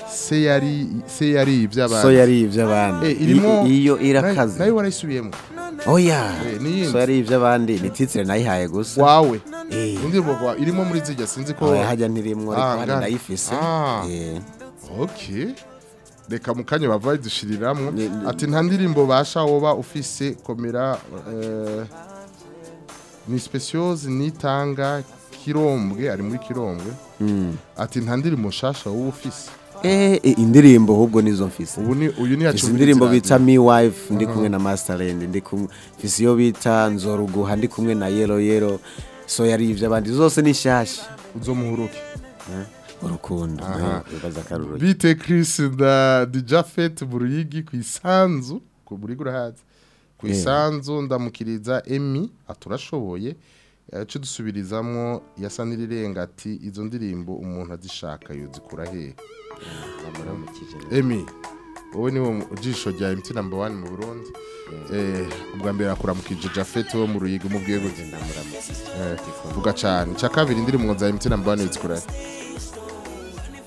se yari se yari iby'abandi so yari iby'abandi Eh, iyo na yo irakaze warayisubiyemo oya Eh, n'iyindi. so yari iby'abandi ni titire nayihaye gusa. Wawe. Eh. indirimbo kwa- irimo muri zijya sinzi ko oya hajya ntirimwo ariko Ah, handi Eh. okay reka mu kanya bava ati nta ndirimbo basha woba ufise komera eh, ni speciose nitanga kirombwe ari muri kirombwe. Mm. ati nta ndirimbo nshasha wowe ufise. Eh, eh, indirimbo ahubwo nizo mfise. Ubu ni uyu ni mfise indirimbo bita me wife ndi kumwe na masterland ndi kumwe mfise iyo bita nzoruguha ndi kumwe na yero yero so yari ivy'abandi zose ni nshasha. Uzomuhuruke urukundo. Bite Chris da Dijafet Buruyigi ku isanzu ku Buruyigi urahazi. Ku Eh. isanzu ndamukiriza Emi aturashoboye yacu dusubirizamwo yasa n'irirenga ati izo ndirimbo umuntu azishaka yuzikura he? Ndamuramukije Emi wowe niwo mu- ujisho rya MT number 1 mu Burundi. Eh. Ubwa mbere akuramukije Jafet wo mu Ruyigi umubwiye gute eh vuga cyane cya kabiri indirimbo za MT number 1 yuzikura he?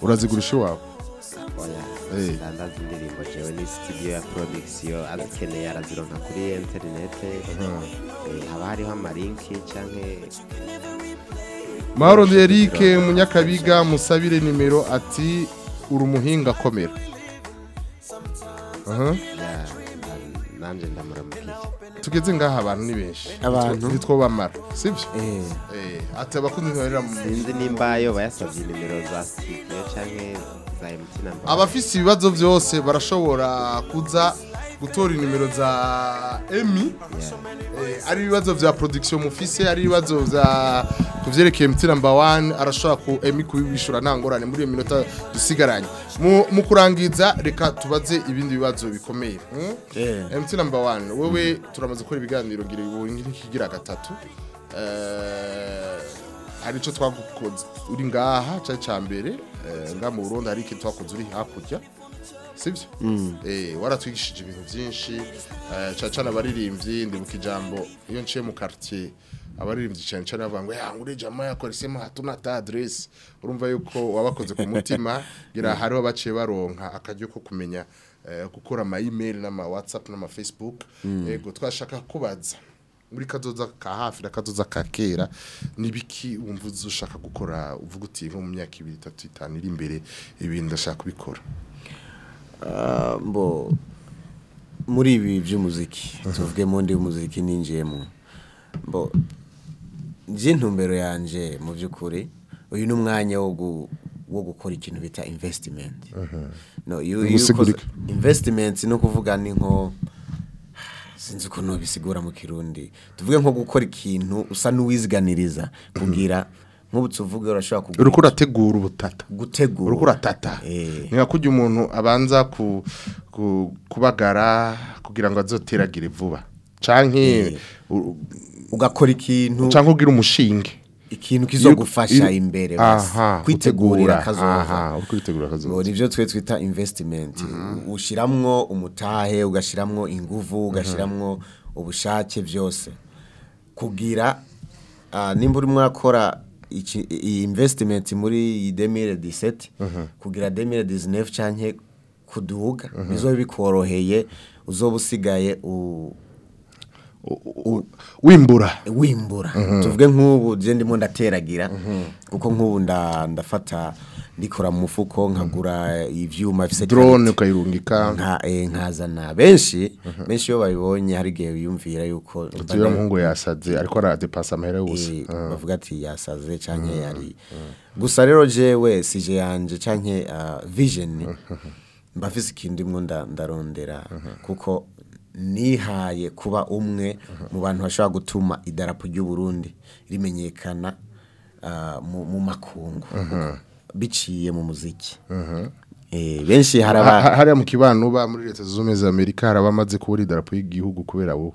Urazigurisha iwawe ndandaza indirimbo jewe ni studio ya production azikeneye arazironka kuri interinete Eh, haba hariho amalinki canke Mahoro Eric Munyakabiga musabire nimero ati uri umuhinga komera. Nanje ndamuramukije Tugeze ngaha abantu ni benshi. Abantu? nitwo bamara. Sivyo? eh Eh, ati abakundi ntorera mu sinzi nimba yo bayasabye nimero za studio canke za MT number Abafise ibibazo byose barashobora kuza gutora inimero za emi Eh, ari ibibazo vya production mufise ari ibibazo vya kuvyerekeye mtira number 1 arashobora ku emi kubishura nta ngorane muri iyo minota dusigaranye. Mu, kurangiza reka tubaze ibindi bibazo bikomeye. Hmm? Eh. MT number 1 wewe turamaze gukora ibiganiro gira nkigira gatatu. Eh hari ico twagukoze uri ngaha cya cya mbere. Eh, nga mu Burundi hari ikintu twakoze uri hakurya. Sibyo? Eh waratwigishije ibintu byinshi. Eh cyane abaririmbyi ndi mu kijambo iyo nciye mu quartier abaririmbyi cyane cyane bavuga ngo ya ngure jama yakoresemo hatuna ta adresse. Urumva yuko wabakoze ku mutima gira hariho baciye baronka akaryo ko kumenya eh, gukora ama email n'ama whatsapp n'ama facebook. Yego twashaka kubaza. Muri kazoza ka hafi na kazoza ka kera nibiki wumva ushaka gukora? Uvuga uti nko mu myaka ibiri itatu itanu iri imbere ibintu ndashaka kubikora. Ah, muri ibi by'umuziki tuvuge mu ndi umuziki ninjiyemo mbo nje intumbero yanje mu by'ukuri uyu ni umwanya wo gu- wo gukora ikintu bita investment. No iyo iyo Gusigura ukoze- iki? investment no kuvuga ni nko sinzi ukuntu bisigura mu kirundi. Tuvuge nko gukora ikintu usa n'uwiziganiriza kugira nk'ubu tuvuge urashobora kugura uriko urategura ubutata. Gutegura? Uriko uratata Eh. ni nka kurya umuntu abanza ku, ku, kubagara kugira ngo azoteragire vuba. Canke u- ugakora ikintu canke ugira umushinge. Ikintu kizogufasha imbere kwitegurira aha kazoza. Uriko uritegura ngo kazoza. Nivyo twe twita investment. Ushiramwo umutahe ugashiramwo inguvu ugashiramwo ubushake byose. Kugira ah, nimba urimo urakora iyi investment muri iyi 2017 kugira 2019 canke kuduga bizobe bikoroheye uzoba usigaye wimbura. Wimbura. Tuvuge nk'ubu je ndimo ndateragira kuko nk'ubu nda- ndafata ndikora mu mufuko nkagura ivyuma bifise drone quality. ukayirungika. Nka eh, nkazana benshi. Benshi iyo babibonye hari igihe biyumvira yuko uriya muhungu yasaze ariko aradepasa amahera yose. Eh, bavuga ati yasaze canke yari. Gusa rero jewe sije yanje canke ah, vision mba mfise ikintu ndimwo nda- ndarondera. Kuko nihaye kuba umwe mu bantu bashobora gutuma idarapo ry'u Burundi rimenyekana ah, mu makungu. Biciye mu muziki. Eh, benshi Ha- haraba ha- hariya mu kibano uba muri leta zunze ubumwe za amerika hari abamaze kubura idarapo y'igihugu kubera wowe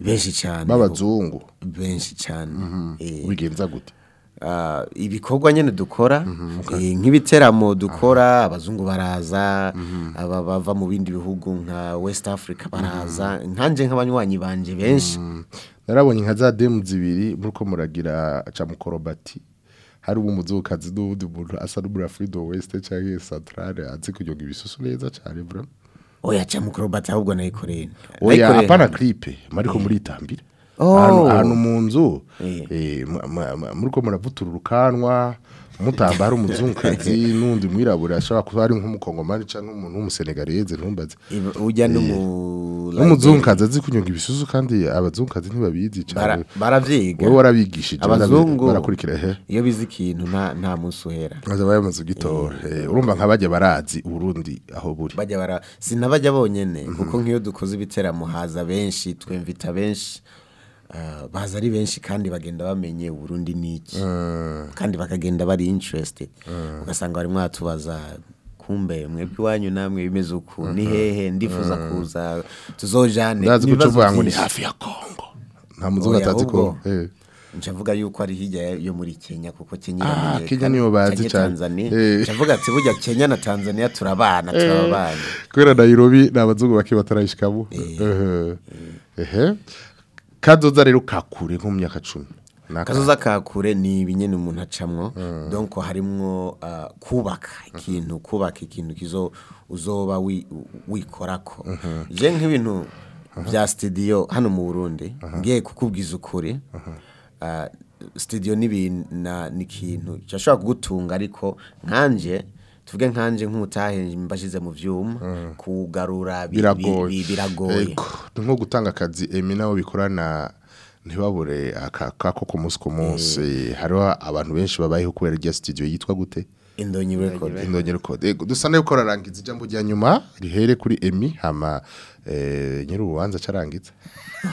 benshi cyane. b'abazungu. Benshi cyane. Eh, wigenza gute? Ibikorwa nyine dukora eh, nk'ibiteramo dukora abazungu baraza aba bava mu bindi bihugu nka west africa baraza nkanje nk'abanywanyi banje benshi. Narabonye nka za demu zibiri muriko muragira camukorobati hari umuzukazi n'uwundi muntu asa n'umurafrido west canke centrale azi kunyonga ibisusu neza cane bro. Oya mukorobati ahubwo nayikoreye. Oya apana clipe mariko muritambira Oh. Ahantu mu nzu Eh. eh, mu- mu- mu- muriko muravutura urukanwa mutamba hari umuzungukazi n'undi mwirabura ashobora kuba ari nk'umukongomani canke umuntu w'umusenegalese ntumbaze. N'umuzungukazi azi kunyonga ibisusu kandi abazungukazi ntibabizi bara- cane. baravyiga. Wowe warabigishije abazungu barakurikira he iyo bizi ikintu nta munsi uhera. Maze bayamaze ugitora Eh, urumva nk'abajya barazi uburundi aho buri. Bajya bara sinabajya bonyene kuko nk'iyo dukoze ibiteramo haza benshi twemvita benshi. Baza ari benshi kandi bagenda bamenye uburundi niki. Kandi bakagenda bari interested. Ugasanga barimo batubaza kumbe mwebwe iwanyu namwe bimeze uku? Ni hehe? Ndifuza kuza. Tuzojane. Uvuga ngo ni hafi ya kongo nta muzungu atazi ko eh. ncavuga yuko ari hirya yo muri Kenya kuko Kenya Ah. Kenya niyo bazi Eh. ncavuga ati burya Kenya na Tanzania turabana turabana kubera nairobi ni abazungu bake batarayishikamo Ehe. Kazoza rero kakure nko mu myaka cumi. Kazoza ka kure ni ibinyene umuntu acamwo. Donc harimwo ah, kubaka ikintu kubaka ikintu kizo uzoba wi- wikorako. Je nk'ibintu bya studio hano mu Burundi ngiye kukubwiza ukuri. Ah, studio ni ni ikintu cyashobora kugutunga ariko nkanje tuvuge nkanje nk'umutahe mbashize mu vyuma kugarura bi- bi- biragoye. nko gutanga akazi emi nabo bikorana ntibabure aka kako ku munsi ku munsi. Hariho abantu benshi babayeho kubera irya studio yitwa gute? Indonyi record. Indonyi record. Ego, dusa na yo ko rarangiza ijambo rya nyuma rihere kuri Emi hama eh nyiri urubanza carangiza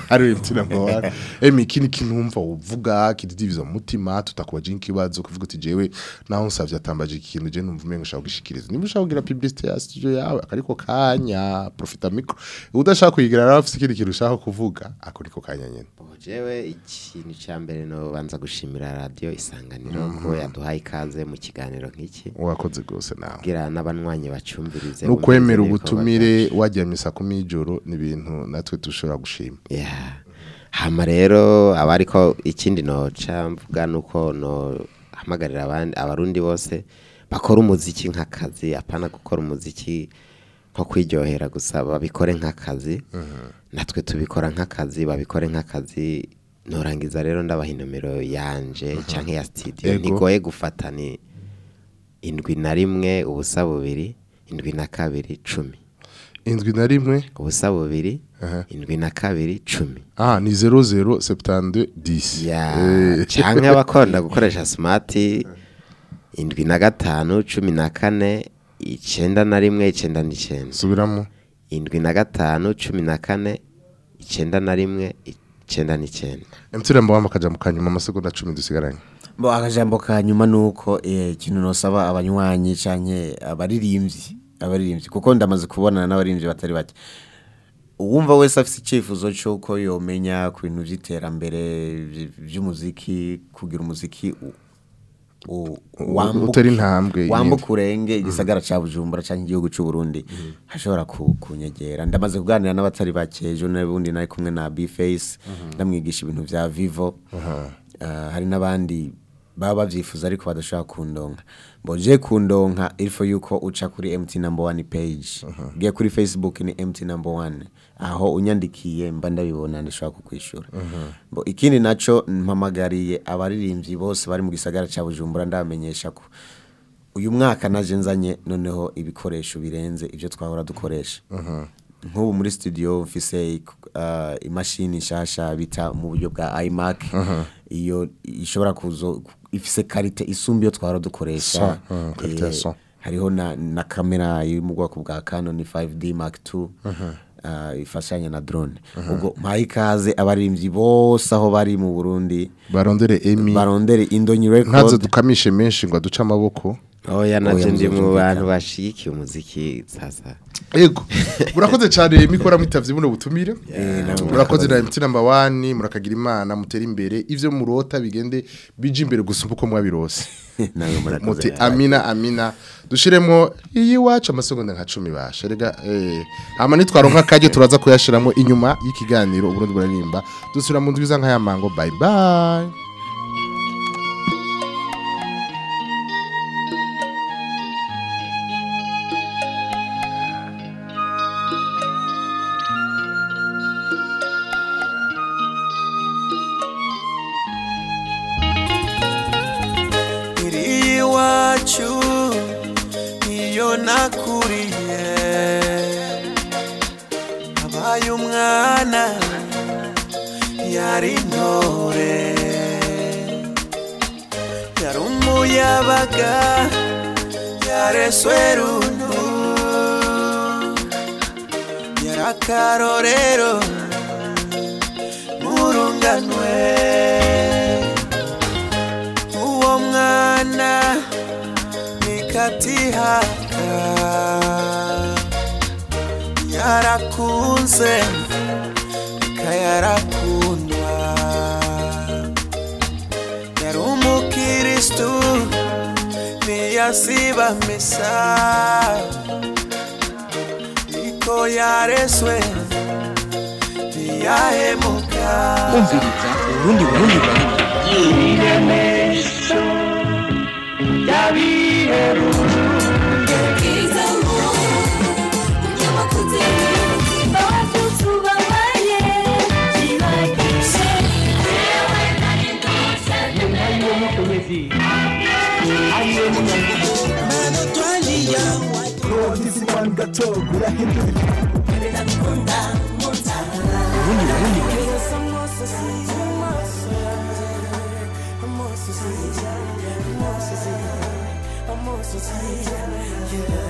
hari imtina mwa Emi kini kinumva uvuga kididiviza mu mutima tutakubaje ikibazo kuvuga uti jewe naho nsavye atambaje ikintu je numva umengo ushaka gishikiriza niba ushaka kugira publicity ya studio yawe akariko kanya profita micro. Udashaka kuyigira rero afite ikindi kintu ushaka kuvuga ako niko kanya nyene. Jewe ikintu cya mbere no banza gushimira radiyo isanganiro ko yaduhaye ikaze mu kiganiro nk'iki. Wakoze gose nawe. Kugira n'abanywanyi bacumvirize bumvirize ibikorwa ubutumire wajyamye saa kumi y'ijoro ni ibintu natwe dushobora gushima. Yeah. Hama rero abariko ikindi noca mvuga nuko no hamagarira abandi abarundi bose bakora umuziki nk'akazi apana gukora umuziki nko kwiryohera gusa babikore nk'akazi. Natwe tubikora nk'akazi babikore nk'akazi. Norangiza rero ndabaha inomero yanje canke ya studio. Ego. ntigoye gufata ni indwi na rimwe ubusa bubiri indwi na kabiri cumi. Indwi na rimwe? Ubusa bubiri. Indwi na kabiri cumi. Ah ni 0072 10 ya canke abakunda gukoresha smart indwi na gatanu cumi na kane icenda na rimwe icenda n'icenda subiramo. Indwi na gatanu cumi na kane icenda na rimwe icenda n'icenda emutire mbo wamakaja mu kanyuma amasegonda 10 dusigaranye. Bo akajambo ka nyuma nuko eh, ikintu nosaba abanywanyi canke abaririmbyi abaririmbyi kuko ndamaze kubonana n'abaririmbyi batari bake. Uwumva wese afite icyifuzo cy'uko yomenya ku bintu by'iterambere by- by'umuziki kugira umuziki wambuka- urenge igisagara cya bujumbura cyangwa igihugu cy'u Burundi. Hashobora ku- kunyegera. Ndamaze kuganira n'abatari bake ejo n'ubundi nari kumwe na bface ndamwigisha ibintu bya vivo. Ah, hari n'abandi baba babyifuza ariko badashobora kundonka. Boje kundonka ilfo yuko uca kuri mt number one page. Ugiye kuri facebook ni mt number one. Aho unyandikiye mba ndabibona ndashobora kukwishura. Bo ikindi naco mpamagariye abaririmbyi bose bari mu gisagara ca bujumbura ndabamenyesha ko uyu mwaka naje nzanye noneho ibikoresho birenze ibyo twahora dukoresha. Nk'ubu muri studio mfise uh, imashini nshasha bita mu buryo bwa iMac. Iyo ishobora kuzo ifise karite isumba iyo twahora dukoresha. Ya Eh, hariho na, kamera iri mu bwoko bwa Canon 5D Mark II uh, ifashanya na drone. Ubwo mpaye ikaze abaririmbyi bose aho bari mu Burundi barondere emi barondere Indonyi ntazo Record dukamishe menshi ngo aduce amaboko. Oya naje ndi mu bantu bashigikiye umuziki sasa. Ego murakoze cyane mikora mwitavye buno butumire. Murakoze. Na MT number 1 murakagira imana mutera imbere. Ivyo murota bigende bije imbere gusumba uko mwabirose muti amina amina. Dushiremo iyi wacu amasegonda nka 10 basha rega eh hama nitwaronka kaje turaza kuyashiramo inyuma y'ikiganiro uburundi buraririmba. Dusubira mu ndwiza nka yamango bye bye. Nakuriye. Abaye umwana yari intore. Yari umuyabaga yareswe runtu. Yari akarorero murunganwe. Uwo mwana nikatihaka yarakunze kayarakundwa yari umukiristu ntiyasiba misa niko yareswe ntiyahemuka umviriza urundi burundi burundi gutogura hindura birakunda mutara ubundi ubundi I'm.